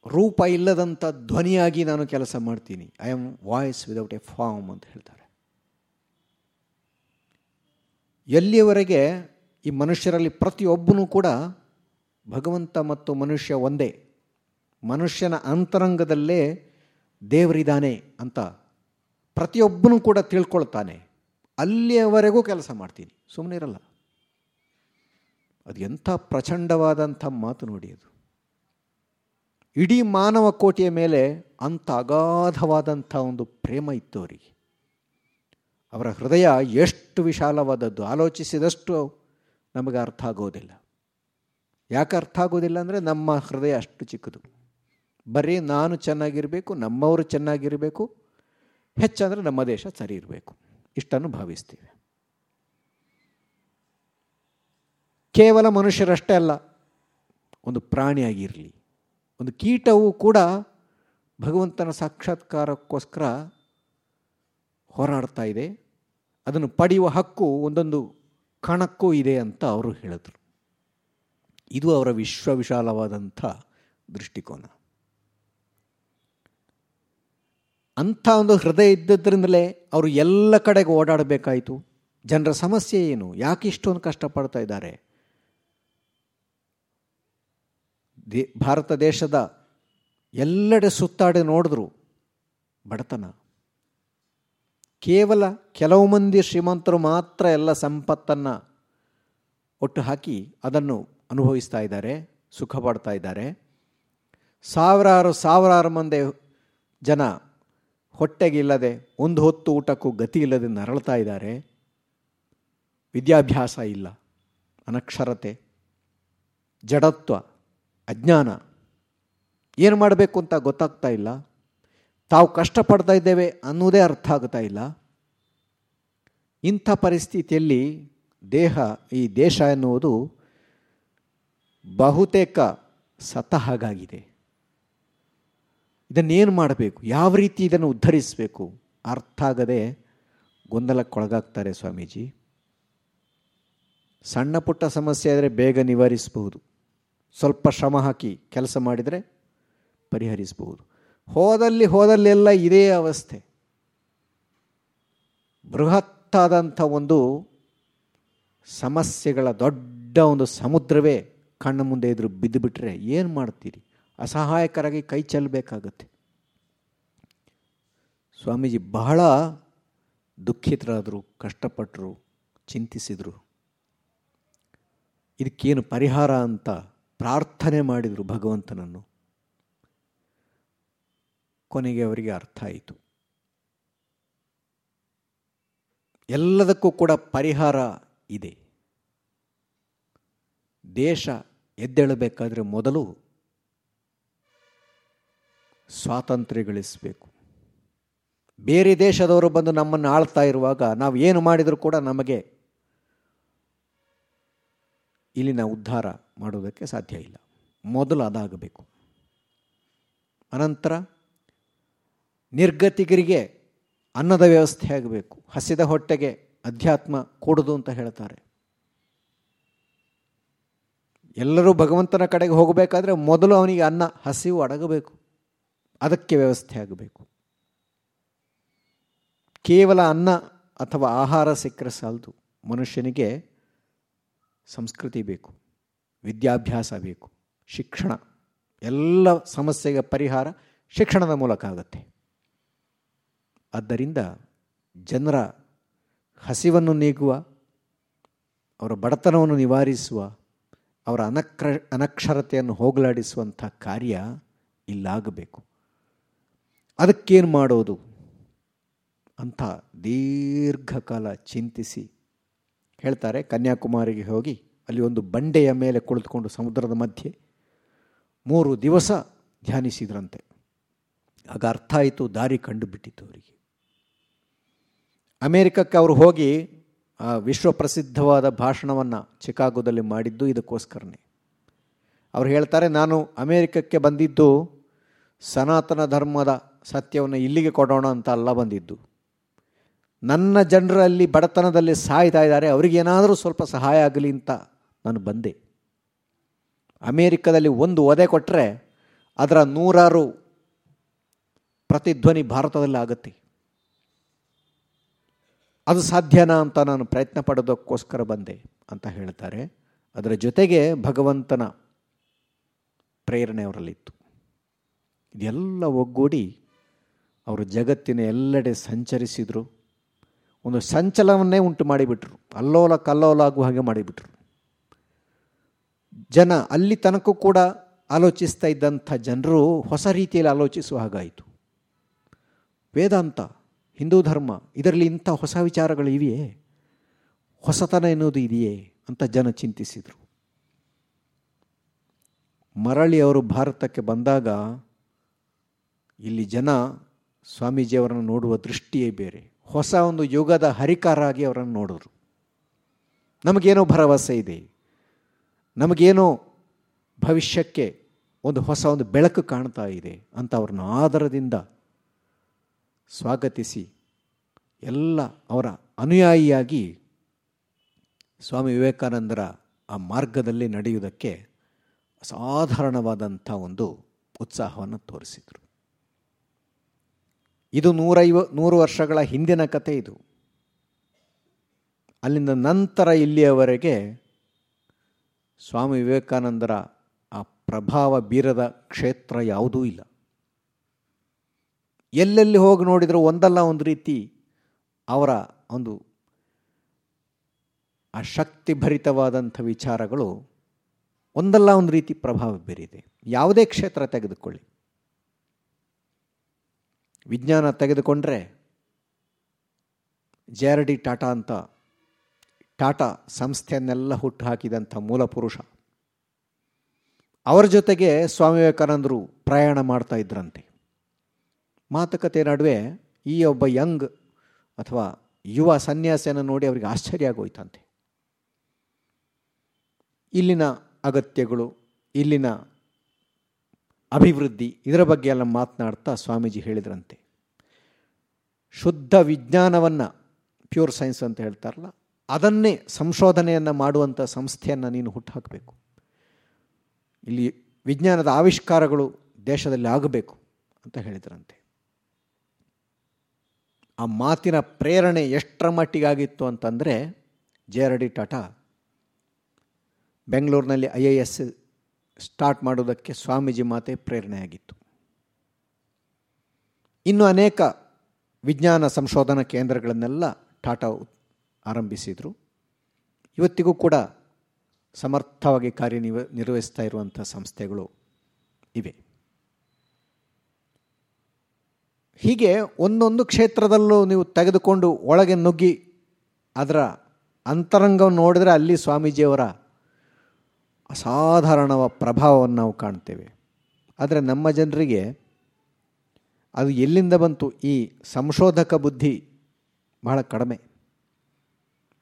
ರೂಪ ಇಲ್ಲದಂಥ ಧ್ವನಿಯಾಗಿ ನಾನು ಕೆಲಸ ಮಾಡ್ತೀನಿ. I am voice without a form ಅಂತ ಹೇಳ್ತಾರೆ. ಎಲ್ಲಿಯವರೆಗೆ ಈ ಮನುಷ್ಯರಲ್ಲಿ ಪ್ರತಿಯೊಬ್ಬನೂ ಕೂಡ ಭಗವಂತ ಮತ್ತು ಮನುಷ್ಯ ಒಂದೇ. ಮನುಷ್ಯನ ಅಂತರಂಗದಲ್ಲೇ ದೇವರಿದ್ದಾನೆ ಅಂತ ಪ್ರತಿಯೊಬ್ಬನೂ ಕೂಡ ತಿಳ್ಕೊಳ್ತಾನೆ. ಅಲ್ಲಿಯವರೆಗೂ ಕೆಲಸ ಮಾಡ್ತೀನಿ. ಸುಮ್ಮನೆ ಇರಲ್ಲ. ಅದು ಎಂಥ ಪ್ರಚಂಡವಾದಂಥ ಮಾತು ನೋಡಿ ಅದು. ಇಡೀ ಮಾನವ ಕೋಟಿಯ ಮೇಲೆ ಅಂಥ ಅಗಾಧವಾದಂಥ ಒಂದು ಪ್ರೇಮ ಇತ್ತು ಅವರಿಗೆ. ಅವರ ಹೃದಯ ಎಷ್ಟು ವಿಶಾಲವಾದದ್ದು. ಆಲೋಚಿಸಿದಷ್ಟು ನಮಗೆ ಅರ್ಥ ಆಗೋದಿಲ್ಲ. ಯಾಕೆ ಅರ್ಥ ಆಗೋದಿಲ್ಲ ಅಂದರೆ ನಮ್ಮ ಹೃದಯ ಅಷ್ಟು ಚಿಕ್ಕದು. ಬರೀ ನಾನು ಚೆನ್ನಾಗಿರಬೇಕು, ನಮ್ಮವರು ಚೆನ್ನಾಗಿರಬೇಕು, ಹೆಚ್ಚಂದರೆ ನಮ್ಮ ದೇಶ ಸರಿ ಇರಬೇಕು. ಇಷ್ಟನ್ನು ಭಾವಿಸ್ತೀವಿ. ಕೇವಲ ಮನುಷ್ಯರಷ್ಟೇ ಅಲ್ಲ, ಒಂದು ಪ್ರಾಣಿಯಾಗಿರಲಿ, ಒಂದು ಕೀಟವು ಕೂಡ ಭಗವಂತನ ಸಾಕ್ಷಾತ್ಕಾರಕ್ಕೋಸ್ಕರ ಹೋರಾಡ್ತಾ ಇದೆ. ಅದನ್ನು ಪಡೆಯುವ ಹಕ್ಕು ಒಂದೊಂದು ಕಣಕ್ಕೂ ಇದೆ ಅಂತ ಅವರು ಹೇಳಿದರು. ಇದು ಅವರ ವಿಶ್ವ ವಿಶಾಲವಾದಂಥ ದೃಷ್ಟಿಕೋನ. ಅಂಥ ಒಂದು ಹೃದಯ ಇದ್ದದ್ರಿಂದಲೇ ಅವರು ಎಲ್ಲ ಕಡೆಗೆ ಓಡಾಡಬೇಕಾಯಿತು. ಜನರ ಸಮಸ್ಯೆ ಏನು? ಯಾಕೆ ಇಷ್ಟೊಂದು ಕಷ್ಟಪಡ್ತಾ ಇದ್ದಾರೆ? ದೇ, ಭಾರತ ದೇಶದ ಎಲ್ಲೆಡೆ ಸುತ್ತಾಡಿ ನೋಡಿದ್ರು ಬಡತನ. ಕೇವಲ ಕೆಲವು ಮಂದಿ ಶ್ರೀಮಂತರು ಮಾತ್ರ ಎಲ್ಲ ಸಂಪತ್ತನ್ನು ಒಟ್ಟು ಹಾಕಿ ಅದನ್ನು ಅನುಭವಿಸ್ತಾ ಇದ್ದಾರೆ ಸುಖ ಪಡ್ತಾ ಇದ್ದಾರೆ. ಸಾವಿರಾರು ಸಾವಿರಾರು ಮಂದಿ ಜನ ಹೊಟ್ಟೆಗಿಲ್ಲದೆ, ಒಂದು ಹೊತ್ತು ಊಟಕ್ಕೂ ಗತಿ ಇಲ್ಲದೆ ನರಳ್ತಾ ಇದ್ದಾರೆ. ವಿದ್ಯಾಭ್ಯಾಸ ಇಲ್ಲ, ಅನಕ್ಷರತೆ, ಜಡತ್ವ, ಅಜ್ಞಾನ. ಏನು ಮಾಡಬೇಕು ಅಂತ ಗೊತ್ತಾಗ್ತಾ ಇಲ್ಲ. ತಾವು ಕಷ್ಟಪಡ್ತಾ ಇದ್ದೇವೆ ಅನ್ನೋದೇ ಅರ್ಥ ಆಗ್ತಾ ಇಲ್ಲ? ಇಂಥ ಪರಿಸ್ಥಿತಿಯಲ್ಲಿ ದೇಹ, ಈ ದೇಶ ಎನ್ನುವುದು ಬಹುತೇಕ ಸತ ಹಾಗಾಗಿದೆ. ಇದನ್ನೇನು ಮಾಡಬೇಕು? ಯಾವ ರೀತಿ ಇದನ್ನು ಉದ್ಧರಿಸಬೇಕು? ಅರ್ಥ ಆಗದೆ ಗೊಂದಲಕ್ಕೊಳಗಾಗ್ತಾರೆ ಸ್ವಾಮೀಜಿ. ಸಣ್ಣ ಪುಟ್ಟ ಸಮಸ್ಯೆ ಆದರೆ ಬೇಗ ನಿವಾರಿಸಬಹುದು. ಸ್ವಲ್ಪ ಶ್ರಮ ಹಾಕಿ ಕೆಲಸ ಮಾಡಿದರೆ ಪರಿಹರಿಸಬಹುದು. ಹೋದಲ್ಲಿ ಹೋದಲ್ಲೆಲ್ಲ ಇದೇ ಅವಸ್ಥೆ. ಬೃಹತ್ತಾದಂಥ ಒಂದು ಸಮಸ್ಯೆಗಳ ದೊಡ್ಡ ಒಂದು ಸಮುದ್ರವೇ ಕಣ್ಣು ಮುಂದೆ ಎದುರು ಬಿದ್ದುಬಿಟ್ರೆ ಏನು ಮಾಡ್ತೀರಿ? ಅಸಹಾಯಕರಾಗಿ ಕೈ ಚೆಲ್ಲಬೇಕಾಗತ್ತೆ ಸ್ವಾಮೀಜಿ ಬಹಳ ದುಃಖಿತರಾದರು ಕಷ್ಟಪಟ್ಟರು ಚಿಂತಿಸಿದರು. ಇದಕ್ಕೇನು ಪರಿಹಾರ ಅಂತ ಪ್ರಾರ್ಥನೆ ಮಾಡಿದರು ಭಗವಂತನನ್ನು. ಕೊನೆಗೆ ಅವರಿಗೆ ಅರ್ಥ ಆಯಿತು. ಎಲ್ಲದಕ್ಕೂ ಕೂಡ ಪರಿಹಾರ ಇದೆ. ದೇಶ ಎದ್ದೇಳಬೇಕಾದ್ರೆ ಮೊದಲು ಸ್ವಾತಂತ್ರ್ಯ ಗಳಿಸಬೇಕು ಬೇರೆ ದೇಶದವರು ಬಂದು ನಮ್ಮನ್ನು ಆಳ್ತಾ ಇರುವಾಗ ನಾವು ಏನು ಮಾಡಿದರೂ ಕೂಡ ನಮಗೆ ಇಲ್ಲಿನ ಉದ್ಧಾರ ಮಾಡೋದಕ್ಕೆ ಸಾಧ್ಯ ಇಲ್ಲ. ಮೊದಲು ಅದಾಗಬೇಕು. ಅನಂತರ ನಿರ್ಗತಿಗರಿಗೆ ಅನ್ನದ ವ್ಯವಸ್ಥೆ ಆಗಬೇಕು. ಹಸಿದ ಹೊಟ್ಟೆಗೆ ಅಧ್ಯಾತ್ಮ ಕೊಡುದು ಅಂತ ಹೇಳ್ತಾರೆ. ಎಲ್ಲರೂ ಭಗವಂತನ ಕಡೆಗೆ ಹೋಗಬೇಕಾದ್ರೆ ಮೊದಲು ಅವನಿಗೆ ಅನ್ನ, ಹಸಿವು ಅಡಗಬೇಕು. ಅದಕ್ಕೆ ವ್ಯವಸ್ಥೆ ಆಗಬೇಕು. ಕೇವಲ ಅನ್ನ ಅಥವಾ ಆಹಾರ ಸಿಕ್ಕರೆ ಸಾಲದು. ಮನುಷ್ಯನಿಗೆ ಸಂಸ್ಕೃತಿ ಬೇಕು, ವಿದ್ಯಾಭ್ಯಾಸ ಬೇಕು, ಶಿಕ್ಷಣ. ಎಲ್ಲ ಸಮಸ್ಯೆಗೆ ಪರಿಹಾರ ಶಿಕ್ಷಣದ ಮೂಲಕ ಆಗುತ್ತೆ. ಆದ್ದರಿಂದ ಜನರ ಹಸಿವನ್ನು ನೀಗುವ, ಅವರ ಬಡತನವನ್ನು ನಿವಾರಿಸುವ, ಅವರ ಅನಕ್ರ, ಅನಕ್ಷರತೆಯನ್ನು ಹೋಗಲಾಡಿಸುವಂಥ ಕಾರ್ಯ ಇಲ್ಲಾಗಬೇಕು. ಅದಕ್ಕೇನು ಮಾಡೋದು? ಅಂತ ದೀರ್ಘಕಾಲ ಚಿಂತಿಸಿ ಹೇಳ್ತಾರೆ, ಕನ್ಯಾಕುಮಾರಿಗೆ ಹೋಗಿ ಅಲ್ಲಿ ಒಂದು ಬಂಡೆಯ ಮೇಲೆ ಕುಳಿತುಕೊಂಡು ಸಮುದ್ರದ ಮಧ್ಯೆ ಮೂರು ದಿವಸ ಧ್ಯಾನಿಸಿದ್ರಂತೆ. ಆಗ ಅರ್ಥ ಆಯಿತು, ದಾರಿ ಕಂಡುಬಿಟ್ಟಿತ್ತು ಅವರಿಗೆ. ಅಮೇರಿಕಕ್ಕೆ ಅವರು ಹೋಗಿ ಆ ವಿಶ್ವಪ್ರಸಿದ್ಧವಾದ ಭಾಷಣವನ್ನು ಚಿಕಾಗೋದಲ್ಲಿ ಮಾಡಿದ್ದು ಇದಕ್ಕೋಸ್ಕರನೇ. ಅವ್ರು ಹೇಳ್ತಾರೆ, ನಾನು ಅಮೇರಿಕಕ್ಕೆ ಬಂದಿದ್ದು ಸನಾತನ ಧರ್ಮದ ಸತ್ಯವನ್ನು ಇಲ್ಲಿಗೆ ಕೊಡೋಣ ಅಂತ ಅಲ್ಲ ಬಂದಿದ್ದು. ನನ್ನ ಜನರಲ್ಲಿ ಬಡತನದಲ್ಲಿ ಸಾಯ್ತಾ ಇದ್ದಾರೆ ಅವರಿಗೇನಾದರೂ ಸ್ವಲ್ಪ ಸಹಾಯ ಆಗಲಿ ಅಂತ ನಾನು ಬಂದೆ. ಅಮೇರಿಕದಲ್ಲಿ ಒಂದು ಒದೆ ಕೊಟ್ಟರೆ ಅದರ ನೂರಾರು ಪ್ರತಿಧ್ವನಿ ಭಾರತದಲ್ಲಿ ಆಗುತ್ತೆ. ಅದು ಸಾಧ್ಯನಾ ಅಂತ ನಾನು ಪ್ರಯತ್ನ ಪಡೋದಕ್ಕೋಸ್ಕರ ಬಂದೆ ಅಂತ ಹೇಳ್ತಾರೆ. ಅದರ ಜೊತೆಗೆ ಭಗವಂತನ ಪ್ರೇರಣೆ ಅವರಲ್ಲಿತ್ತು ಇದೆಲ್ಲ ಒಗ್ಗೂಡಿ ಅವರು ಜಗತ್ತಿನ ಎಲ್ಲೆಡೆ ಸಂಚರಿಸಿದರು. ಒಂದು ಸಂಚಲನವನ್ನೇ ಉಂಟು ಮಾಡಿಬಿಟ್ರು. ಅಲ್ಲೋಲ ಕಲ್ಲೋಲ ಆಗುವ ಹಾಗೆ ಮಾಡಿಬಿಟ್ರು. ಜನ ಅಲ್ಲಿ ತನಕ ಕೂಡ ಆಲೋಚಿಸ್ತಾ ಇದ್ದಂಥ ಜನರು ಹೊಸ ರೀತಿಯಲ್ಲಿ ಆಲೋಚಿಸುವ ಹಾಗಾಯಿತು. ವೇದಾಂತ ಹಿಂದೂ ಧರ್ಮ, ಇದರಲ್ಲಿ ಇಂಥ ಹೊಸ ವಿಚಾರಗಳು ಇವೆಯೇ? ಹೊಸತನ ಎನ್ನುವುದು ಇದೆಯೇ ಅಂತ ಜನ ಚಿಂತಿಸಿದರು. ಮರಳಿ ಅವರು ಭಾರತಕ್ಕೆ ಬಂದಾಗ ಇಲ್ಲಿ ಜನ ಸ್ವಾಮೀಜಿಯವರನ್ನು ನೋಡುವ ದೃಷ್ಟಿಯೇ ಬೇರೆ. ಹೊಸ ಒಂದು ಯುಗದ ಹರಿಕಾರಾಗಿ ಅವರನ್ನು ನೋಡಿದ್ರು. ನಮಗೇನೋ ಭರವಸೆ ಇದೆ. ನಮಗೇನೋ ಭವಿಷ್ಯಕ್ಕೆ ಒಂದು ಹೊಸ ಒಂದು ಬೆಳಕು ಕಾಣ್ತಾ ಇದೆ ಅಂತ ಅವ್ರನ್ನ ಆದರದಿಂದ ಸ್ವಾಗತಿಸಿ ಎಲ್ಲ ಅವರ ಅನುಯಾಯಿಯಾಗಿ ಸ್ವಾಮಿ ವಿವೇಕಾನಂದರ ಆ ಮಾರ್ಗದಲ್ಲಿ ನಡೆಯುವುದಕ್ಕೆ ಅಸಾಧಾರಣವಾದಂಥ ಒಂದು ಉತ್ಸಾಹವನ್ನು ತೋರಿಸಿದರು. ಇದು ನೂರೈವ, ನೂರು ವರ್ಷಗಳ ಹಿಂದಿನ ಕತೆ ಇದು. ಅಲ್ಲಿಂದ ನಂತರ ಇಲ್ಲಿಯವರೆಗೆ ಸ್ವಾಮಿ ವಿವೇಕಾನಂದರ ಆ ಪ್ರಭಾವ ಬೀರದ ಕ್ಷೇತ್ರ ಯಾವುದೂ ಇಲ್ಲ. ಎಲ್ಲೆಲ್ಲಿ ಹೋಗಿ ನೋಡಿದರೂ ಒಂದಲ್ಲ ಒಂದು ರೀತಿ ಅವರ ಒಂದು ಆ ಶಕ್ತಿಭರಿತವಾದಂಥ ವಿಚಾರಗಳು ಒಂದಲ್ಲ ಒಂದು ರೀತಿ ಪ್ರಭಾವ ಬೀರಿದೆ. ಯಾವುದೇ ಕ್ಷೇತ್ರ ತೆಗೆದುಕೊಳ್ಳಿ. ವಿಜ್ಞಾನ ತೆಗೆದುಕೊಂಡ್ರೆ ಜೆ ಟಾಟಾ ಅಂತ ಟಾಟಾ ಸಂಸ್ಥೆಯನ್ನೆಲ್ಲ ಹುಟ್ಟು ಹಾಕಿದಂಥ ಮೂಲ ಪುರುಷ ಅವರ ಜೊತೆಗೆ ಸ್ವಾಮಿ ವಿವೇಕಾನಂದರು ಪ್ರಯಾಣ ಮಾಡ್ತಾ ಇದ್ರಂತೆ. ಮಾತುಕತೆ ನಡುವೆ ಈ ಒಬ್ಬ ಯಂಗ್ ಅಥವಾ ಯುವ ಸನ್ಯಾಸಿಯನ್ನು ನೋಡಿ ಅವರಿಗೆ ಆಶ್ಚರ್ಯ ಆಗೋಯ್ತಂತೆ. ಇಲ್ಲಿನ ಅಗತ್ಯಗಳು, ಇಲ್ಲಿನ ಅಭಿವೃದ್ಧಿ, ಇದರ ಬಗ್ಗೆ ಎಲ್ಲ ಮಾತನಾಡ್ತಾ ಸ್ವಾಮೀಜಿ ಹೇಳಿದ್ರಂತೆ. ಶುದ್ಧ ವಿಜ್ಞಾನವನ್ನು ಪ್ಯೂರ್ ಸೈನ್ಸ್ ಅಂತ ಹೇಳ್ತಾರಲ್ಲ, ಅದನ್ನೇ ಸಂಶೋಧನೆಯನ್ನು ಮಾಡುವಂಥ ಸಂಸ್ಥೆಯನ್ನು ನೀನು ಹುಟ್ಟುಹಾಕಬೇಕು ಇಲ್ಲಿ ವಿಜ್ಞಾನದ ಆವಿಷ್ಕಾರಗಳು ದೇಶದಲ್ಲಿ ಆಗಬೇಕು ಅಂತ ಹೇಳಿದ್ರಂತೆ. ಆ ಮಾತಿನ ಪ್ರೇರಣೆ ಎಷ್ಟರ ಮಟ್ಟಿಗಾಗಿತ್ತು ಅಂತಂದರೆ ಜೆ ಆರ್ ಡಿ ಟಾಟಾ. ಬೆಂಗಳೂರಿನಲ್ಲಿ ಐ ಎ ಎಸ್ ಸ್ಟಾರ್ಟ್ ಮಾಡೋದಕ್ಕೆ ಸ್ವಾಮೀಜಿ ಮಾತೆ ಪ್ರೇರಣೆಯಾಗಿತ್ತು. ಇನ್ನು ಅನೇಕ ವಿಜ್ಞಾನ ಸಂಶೋಧನಾ ಕೇಂದ್ರಗಳನ್ನೆಲ್ಲ ಟಾಟಾ ಆರಂಭಿಸಿದರು. ಇವತ್ತಿಗೂ ಕೂಡ ಸಮರ್ಥವಾಗಿ ಕಾರ್ಯನಿರ್ವ ನಿರ್ವಹಿಸ್ತಾ ಇರುವಂಥ ಸಂಸ್ಥೆಗಳು ಇವೆ. ಹೀಗೆ ಒಂದೊಂದು ಕ್ಷೇತ್ರದಲ್ಲೂ ನೀವು ತೆಗೆದುಕೊಂಡು ಒಳಗೆ ನುಗ್ಗಿ ಅದರ ಅಂತರಂಗವನ್ನು ನೋಡಿದರೆ ಅಲ್ಲಿ ಸ್ವಾಮೀಜಿಯವರ ಅಸಾಧಾರಣ ಪ್ರಭಾವವನ್ನು ನಾವು ಕಾಣ್ತೇವೆ. ಆದರೆ ನಮ್ಮ ಜನರಿಗೆ ಅದು ಎಲ್ಲಿಂದ ಬಂತು? ಈ ಸಂಶೋಧಕ ಬುದ್ಧಿ ಬಹಳ ಕಡಿಮೆ.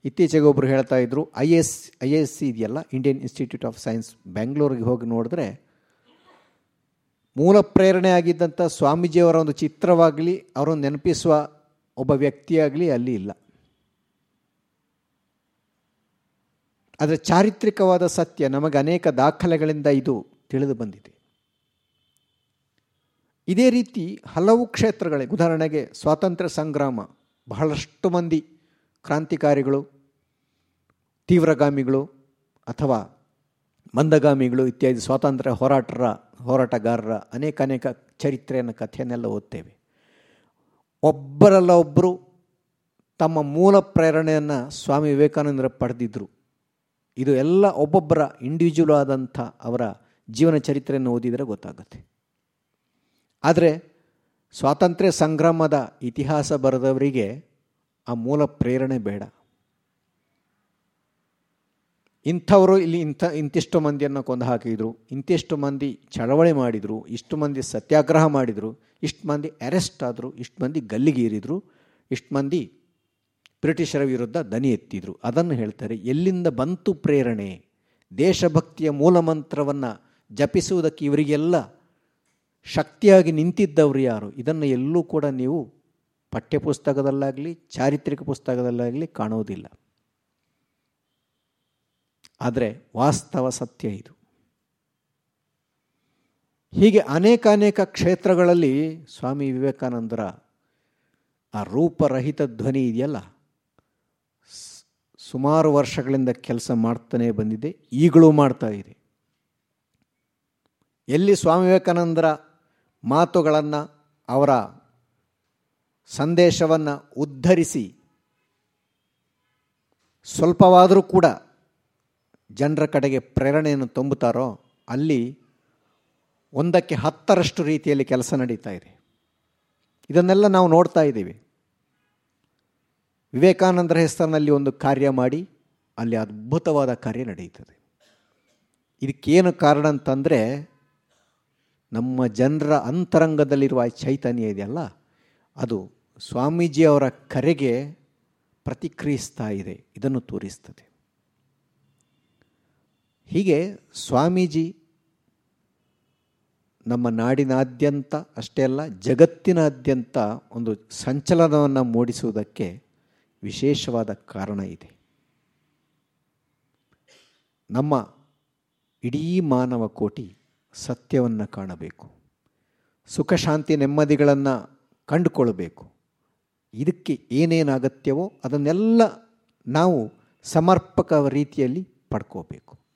ಇತ್ತೀಚೆಗೆ ಒಬ್ಬರು ಹೇಳ್ತಾ ಇದ್ದರು I S I S C ಇದೆಯಲ್ಲ, ಇಂಡಿಯನ್ ಇನ್ಸ್ಟಿಟ್ಯೂಟ್ ಆಫ್ ಸೈನ್ಸ್, ಬೆಂಗಳೂರಿಗೆ ಹೋಗಿ ನೋಡಿದ್ರೆ ಮೂಲ ಪ್ರೇರಣೆ ಆಗಿದ್ದಂಥ ಸ್ವಾಮೀಜಿಯವರ ಒಂದು ಚಿತ್ರವಾಗಲಿ, ಅವರನ್ನು ನೆನಪಿಸುವ ಒಬ್ಬ ವ್ಯಕ್ತಿಯಾಗಲಿ ಅಲ್ಲಿ ಇಲ್ಲ. ಅದರ ಚಾರಿತ್ರಿಕವಾದ ಸತ್ಯ ನಮಗೆ ಅನೇಕ ದಾಖಲೆಗಳಿಂದ ಇದು ತಿಳಿದು ಬಂದಿದೆ. ಇದೇ ರೀತಿ ಹಲವು ಕ್ಷೇತ್ರಗಳಿಗೆ, ಉದಾಹರಣೆಗೆ ಸ್ವಾತಂತ್ರ್ಯ ಸಂಗ್ರಾಮ, ಬಹಳಷ್ಟು ಮಂದಿ ಕ್ರಾಂತಿಕಾರಿಗಳು, ತೀವ್ರಗಾಮಿಗಳು ಅಥವಾ ಮಂದಗಾಮಿಗಳು ಇತ್ಯಾದಿ ಸ್ವಾತಂತ್ರ್ಯ ಹೋರಾಟರ ಹೋರಾಟಗಾರರ ಅನೇಕ ಅನೇಕ ಚರಿತ್ರೆಯನ್ನು, ಕಥೆಯನ್ನೆಲ್ಲ ಓದ್ತೇವೆ. ಒಬ್ಬರಲ್ಲ ಒಬ್ಬರು ತಮ್ಮ ಮೂಲ ಪ್ರೇರಣೆಯನ್ನು ಸ್ವಾಮಿ ವಿವೇಕಾನಂದರ ಪಡೆದಿದ್ದರು ಇದು ಎಲ್ಲ ಒಬ್ಬೊಬ್ಬರ ಇಂಡಿವಿಜುವಲ್ ಆದಂಥ ಅವರ ಜೀವನ ಚರಿತ್ರೆಯನ್ನು ಓದಿದರೆ ಗೊತ್ತಾಗುತ್ತೆ. ಆದರೆ ಸ್ವಾತಂತ್ರ್ಯ ಸಂಗ್ರಾಮದ ಇತಿಹಾಸ ಬರೆದವರಿಗೆ ಆ ಮೂಲ ಪ್ರೇರಣೆ ಬೇಡ. ಇಂಥವರು ಇಲ್ಲಿ ಇಂಥ, ಇಂತಿಷ್ಟು ಮಂದಿಯನ್ನು ಕೊಂದು ಹಾಕಿದರು, ಇಂತಿಷ್ಟು ಮಂದಿ ಚಳವಳಿ ಮಾಡಿದರು, ಇಷ್ಟು ಮಂದಿ ಸತ್ಯಾಗ್ರಹ ಮಾಡಿದರು, ಇಷ್ಟು ಮಂದಿ ಅರೆಸ್ಟ್ ಆದರು, ಇಷ್ಟು ಮಂದಿ ಗಲ್ಲಿಗೇರಿದರು, ಇಷ್ಟು ಮಂದಿ ಬ್ರಿಟಿಷರ ವಿರುದ್ಧ ದನಿ ಎತ್ತಿದ್ರು. ಅದನ್ನು ಹೇಳ್ತಾರೆ, ಎಲ್ಲಿಂದ ಬಂತು ಪ್ರೇರಣೆ? ದೇಶಭಕ್ತಿಯ ಮೂಲಮಂತ್ರವನ್ನು ಜಪಿಸುವುದಕ್ಕೆ ಇವರಿಗೆಲ್ಲ ಶಕ್ತಿಯಾಗಿ ನಿಂತಿದ್ದವರು ಯಾರು? ಇದನ್ನು ಎಲ್ಲೂ ಕೂಡ ನೀವು ಪಠ್ಯಪುಸ್ತಕದಲ್ಲಾಗಲಿ, ಚಾರಿತ್ರಿಕ ಪುಸ್ತಕದಲ್ಲಾಗಲಿ ಕಾಣುವುದಿಲ್ಲ. ಆದರೆ ವಾಸ್ತವ ಸತ್ಯ ಇದು. ಹೀಗೆ ಅನೇಕ ಅನೇಕ ಕ್ಷೇತ್ರಗಳಲ್ಲಿ ಸ್ವಾಮಿ ವಿವೇಕಾನಂದರ ಆ ರೂಪರಹಿತ ಧ್ವನಿ ಇದೆಯಲ್ಲ? ಸುಮಾರು ವರ್ಷಗಳಿಂದ ಕೆಲಸ ಮಾಡ್ತಾನೇ ಬಂದಿದೆ, ಈಗಲೂ ಮಾಡ್ತಾ ಇದೆ. ಎಲ್ಲಿ ಸ್ವಾಮಿ ವಿವೇಕಾನಂದರ ಮಾತುಗಳನ್ನು, ಅವರ ಸಂದೇಶವನ್ನು ಉದ್ಧರಿಸಿ, ಸ್ವಲ್ಪವಾದರೂ ಕೂಡ ಜನರ ಕಡೆಗೆ ಪ್ರೇರಣೆಯನ್ನು ತುಂಬುತ್ತಾರೋ, ಅಲ್ಲಿ ಒಂದಕ್ಕೆ ಹತ್ತರಷ್ಟು ರೀತಿಯಲ್ಲಿ ಕೆಲಸ ನಡೀತಾ ಇದೆ. ಇದನ್ನೆಲ್ಲ ನಾವು ನೋಡ್ತಾ ಇದ್ದೀವಿ. ವಿವೇಕಾನಂದರ ಹೆಸರಿನಲ್ಲಿ ಒಂದು ಕಾರ್ಯ ಮಾಡಿ, ಅಲ್ಲಿ ಅದ್ಭುತವಾದ ಕಾರ್ಯ ನಡೆಯುತ್ತದೆ. ಇದಕ್ಕೇನು ಕಾರಣ ಅಂತಂದರೆ, ನಮ್ಮ ಜನರ ಅಂತರಂಗದಲ್ಲಿರುವ ಚೈತನ್ಯ ಇದೆಯಲ್ಲ, ಅದು ಸ್ವಾಮೀಜಿಯವರ ಕರೆಗೆ ಪ್ರತಿಕ್ರಿಯಿಸ್ತಾ ಇದೆ, ಇದನ್ನು ತೋರಿಸ್ತದೆ. ಹೀಗೆ ಸ್ವಾಮೀಜಿ ನಮ್ಮ ನಾಡಿನಾದ್ಯಂತ ಅಷ್ಟೇ ಅಲ್ಲ, ಜಗತ್ತಿನಾದ್ಯಂತ ಒಂದು ಸಂಚಲನವನ್ನು ಮೂಡಿಸುವುದಕ್ಕೆ ವಿಶೇಷವಾದ ಕಾರಣ ಇದೆ. ನಮ್ಮ ಇಡೀ ಮಾನವ ಕೋಟಿ ಸತ್ಯವನ್ನು ಕಾಣಬೇಕು. ಸುಖ, ಶಾಂತಿ, ನೆಮ್ಮದಿಗಳನ್ನು ಕಂಡುಕೊಳ್ಳಬೇಕು. ಇದಕ್ಕೆ ಏನೇನು ಅಗತ್ಯವೋ ಅದನ್ನೆಲ್ಲ ನಾವು ಸಮರ್ಪಕ ರೀತಿಯಲ್ಲಿ ಪಡ್ಕೋಬೇಕು.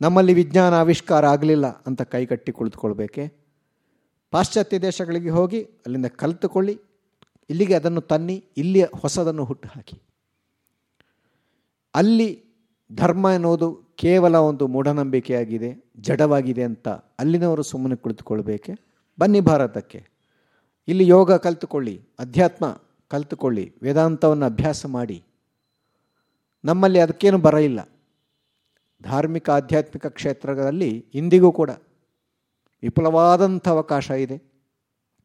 ನಮ್ಮಲ್ಲಿ ವಿಜ್ಞಾನ ಆವಿಷ್ಕಾರ ಆಗಲಿಲ್ಲ ಅಂತ ಕೈಗಟ್ಟಿ ಕುಳಿತುಕೊಳ್ಬೇಕೆ? ಪಾಶ್ಚಾತ್ಯ ದೇಶಗಳಿಗೆ ಹೋಗಿ ಅಲ್ಲಿಂದ ಕಲಿತುಕೊಳ್ಳಿ, ಇಲ್ಲಿಗೆ ಅದನ್ನು ತನ್ನಿ, ಇಲ್ಲಿ ಹೊಸದನ್ನು ಹುಟ್ಟು ಹಾಕಿ ಅಲ್ಲಿ ಧರ್ಮ ಎನ್ನುವುದು ಕೇವಲ ಒಂದು ಮೂಢನಂಬಿಕೆಯಾಗಿದೆ, ಜಡವಾಗಿದೆ ಅಂತ ಅಲ್ಲಿನವರು ಸುಮ್ಮನೆ ಕುಳಿತುಕೊಳ್ಬೇಕೆ? ಬನ್ನಿ ಭಾರತಕ್ಕೆ. ಇಲ್ಲಿ ಯೋಗ ಕಲಿತುಕೊಳ್ಳಿ, ಅಧ್ಯಾತ್ಮ ಕಲಿತುಕೊಳ್ಳಿ, ವೇದಾಂತವನ್ನು ಅಭ್ಯಾಸ ಮಾಡಿ. ನಮ್ಮಲ್ಲಿ ಅದಕ್ಕೇನು ಬರ ಇಲ್ಲ ಧಾರ್ಮಿಕ ಆಧ್ಯಾತ್ಮಿಕ ಕ್ಷೇತ್ರಗಳಲ್ಲಿ ಇಂದಿಗೂ ಕೂಡ ವಿಪುಲವಾದಂಥ ಅವಕಾಶ ಇದೆ.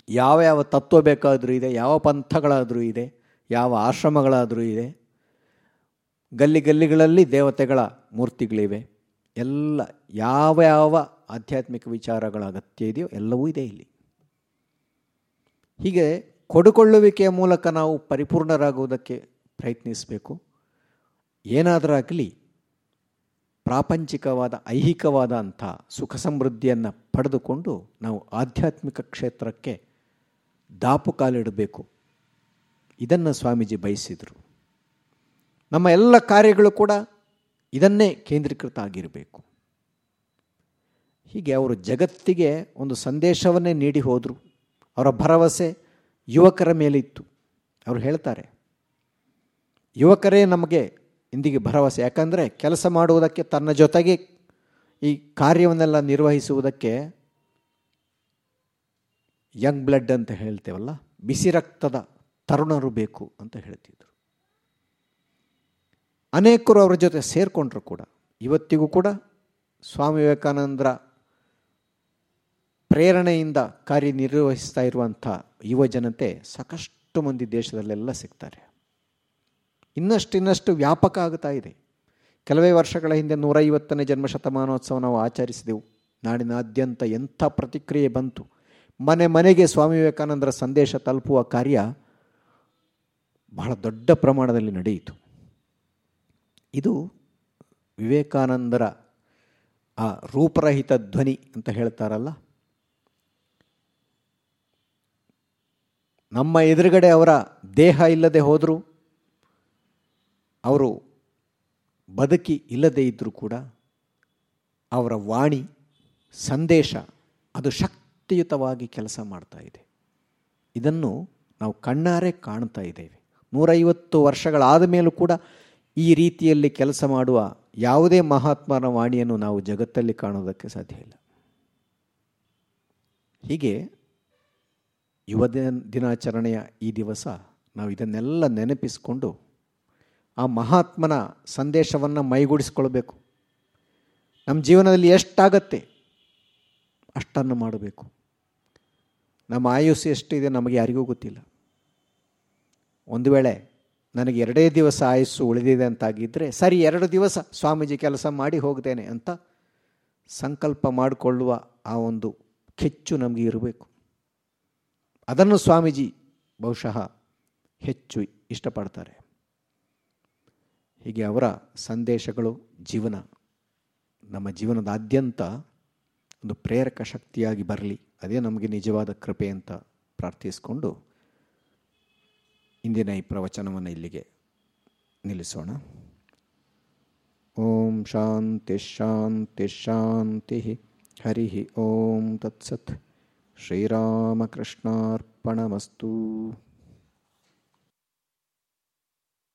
ಯಾವ ಯಾವ ತತ್ವ ಬೇಕಾದರೂ ಇದೆ, ಯಾವ ಪಂಥಗಳಾದರೂ ಇದೆ, ಯಾವ ಆಶ್ರಮಗಳಾದರೂ ಇದೆ, ಗಲ್ಲಿ ಗಲ್ಲಿಗಳಲ್ಲಿ ದೇವತೆಗಳ ಮೂರ್ತಿಗಳಿವೆ. ಎಲ್ಲ ಯಾವ ಯಾವ ಆಧ್ಯಾತ್ಮಿಕ ವಿಚಾರಗಳ ಅಗತ್ಯ ಇದೆಯೋ ಎಲ್ಲವೂ ಇದೆ ಇಲ್ಲಿ. ಹೀಗೆ ಕೊಡುಕೊಳ್ಳುವಿಕೆಯ ಮೂಲಕ ನಾವು ಪರಿಪೂರ್ಣರಾಗುವುದಕ್ಕೆ ಪ್ರಯತ್ನಿಸಬೇಕು. ಏನಾದರಾಗಲಿ ಪ್ರಾಪಂಚಿಕವಾದ, ಐಹಿಕವಾದ ಅಂಥ ಸುಖ ಸಮೃದ್ಧಿಯನ್ನು ಪಡೆದುಕೊಂಡು ನಾವು ಆಧ್ಯಾತ್ಮಿಕ ಕ್ಷೇತ್ರಕ್ಕೆ ದಾಪು ಕಾಲಿಡಬೇಕು. ಇದನ್ನು ಸ್ವಾಮೀಜಿ ಬಯಸಿದರು. ನಮ್ಮ ಎಲ್ಲ ಕಾರ್ಯಗಳು ಕೂಡ ಇದನ್ನೇ ಕೇಂದ್ರೀಕೃತ ಆಗಿರಬೇಕು. ಹೀಗೆ ಅವರು ಜಗತ್ತಿಗೆ ಒಂದು ಸಂದೇಶವನ್ನೇ ನೀಡಿ ಹೋದರು. ಅವರ ಭರವಸೆ ಯುವಕರ ಮೇಲಿತ್ತು. ಅವರು ಹೇಳ್ತಾರೆ, ಯುವಕರೇ, ನಮಗೆ ಇಂದಿಗೆ ಭರವಸೆ. ಯಾಕಂದರೆ ಕೆಲಸ ಮಾಡುವುದಕ್ಕೆ ತನ್ನ ಜೊತೆಗೆ ಈ ಕಾರ್ಯವನ್ನೆಲ್ಲ ನಿರ್ವಹಿಸುವುದಕ್ಕೆ ಯಂಗ್ ಬ್ಲಡ್ ಅಂತ ಹೇಳ್ತೇವಲ್ಲ, ಬಿಸಿ ರಕ್ತದ ತರುಣರು ಬೇಕು ಅಂತ ಹೇಳ್ತಿದ್ರು. ಅನೇಕರು ಅವರ ಜೊತೆ ಸೇರಿಕೊಂಡ್ರು ಕೂಡ. ಇವತ್ತಿಗೂ ಕೂಡ ಸ್ವಾಮಿ ವಿವೇಕಾನಂದರ ಪ್ರೇರಣೆಯಿಂದ ಕಾರ್ಯನಿರ್ವಹಿಸ್ತಾ ಇರುವಂಥ ಯುವ ಜನತೆ ಸಾಕಷ್ಟು ಮಂದಿ ದೇಶದಲ್ಲೆಲ್ಲ ಸಿಗ್ತಾರೆ. ಇನ್ನಷ್ಟು ಇನ್ನಷ್ಟು ವ್ಯಾಪಕ ಆಗ್ತಾ ಇದೆ. ಕೆಲವೇ ವರ್ಷಗಳ ಹಿಂದೆ ನೂರೈವತ್ತನೇ ಜನ್ಮ ಶತಮಾನೋತ್ಸವ ನಾವು ಆಚರಿಸಿದೆವು. ನಾಡಿನಾದ್ಯಂತ ಎಂಥ ಪ್ರತಿಕ್ರಿಯೆ ಬಂತು. ಮನೆ ಮನೆಗೆ ಸ್ವಾಮಿ ವಿವೇಕಾನಂದರ ಸಂದೇಶ ತಲುಪುವ ಕಾರ್ಯ ಬಹಳ ದೊಡ್ಡ ಪ್ರಮಾಣದಲ್ಲಿ ನಡೆಯಿತು. ಇದು ವಿವೇಕಾನಂದರ ಆ ರೂಪರಹಿತ ಧ್ವನಿ ಅಂತ ಹೇಳ್ತಾರಲ್ಲ? ನಮ್ಮ ಎದುರುಗಡೆ ಅವರ ದೇಹ ಇಲ್ಲದೆ ಹೋದರೂ ಅವರು ಬದುಕಿ ಇಲ್ಲದೇ ಇದ್ದರೂ ಕೂಡ ಅವರ ವಾಣಿ, ಸಂದೇಶ ಅದು ಶಕ್ತಿಯುತವಾಗಿ ಕೆಲಸ ಮಾಡ್ತಾ ಇದೆ. ಇದನ್ನು ನಾವು ಕಣ್ಣಾರೆ ಕಾಣ್ತಾ ಇದ್ದೇವೆ. ನೂರೈವತ್ತು ವರ್ಷಗಳಾದ ಮೇಲೂ ಕೂಡ ಈ ರೀತಿಯಲ್ಲಿ ಕೆಲಸ ಮಾಡುವ ಯಾವುದೇ ಮಹಾತ್ಮನ ವಾಣಿಯನ್ನು ನಾವು ಜಗತ್ತಲ್ಲಿ ಕಾಣೋದಕ್ಕೆ ಸಾಧ್ಯ ಇಲ್ಲ. ಹೀಗೆ ಯುವ ದಿನ, ದಿನಾಚರಣೆಯ ಈ ದಿವಸ ನಾವು ಇದನ್ನೆಲ್ಲ ನೆನಪಿಸಿಕೊಂಡು ಆ ಮಹಾತ್ಮನ ಸಂದೇಶವನ್ನು ಮೈಗೂಡಿಸ್ಕೊಳ್ಬೇಕು. ನಮ್ಮ ಜೀವನದಲ್ಲಿ ಎಷ್ಟಾಗತ್ತೆ? ಅಷ್ಟನ್ನು ಮಾಡಬೇಕು. ನಮ್ಮ ಆಯುಸ್ಸು ಎಷ್ಟಿದೆ ನಮಗೆ ಯಾರಿಗೂ ಗೊತ್ತಿಲ್ಲ. ಒಂದು ವೇಳೆ ನನಗೆ ಎರಡೇ ದಿವಸ ಆಯುಸ್ಸು ಉಳಿದಿದೆ ಅಂತಾಗಿದ್ದರೆ ಸರಿ, ಎರಡು ದಿವಸ ಸ್ವಾಮೀಜಿ ಕೆಲಸ ಮಾಡಿ ಹೋಗ್ತೇನೆ ಅಂತ ಸಂಕಲ್ಪ ಮಾಡಿಕೊಳ್ಳುವ ಆ ಒಂದು ಕೆಚ್ಚು ನಮಗೆ ಇರಬೇಕು. ಅದನ್ನು ಸ್ವಾಮೀಜಿ ಬಹುಶಃ ಹೆಚ್ಚು ಇಷ್ಟಪಡ್ತಾರೆ. ಹೀಗೆ ಅವರ ಸಂದೇಶಗಳು ಜೀವನ, ನಮ್ಮ ಜೀವನದಾದ್ಯಂತ ಒಂದು ಪ್ರೇರಕ ಶಕ್ತಿಯಾಗಿ ಬರಲಿ. ಅದೇ ನಮಗೆ ನಿಜವಾದ ಕೃಪೆ ಅಂತ ಪ್ರಾರ್ಥಿಸಿಕೊಂಡು ಇಂದಿನ ಈ ಪ್ರವಚನವನ್ನು ಇಲ್ಲಿಗೆ ನಿಲ್ಲಿಸೋಣ. ಓಂ ಶಾಂತಿ ಶಾಂತಿ ಶಾಂತಿ ಹರಿ ಓಂ ತತ್ಸತ್. ಶ್ರೀರಾಮಕೃಷ್ಣಾರ್ಪಣಮಸ್ತು.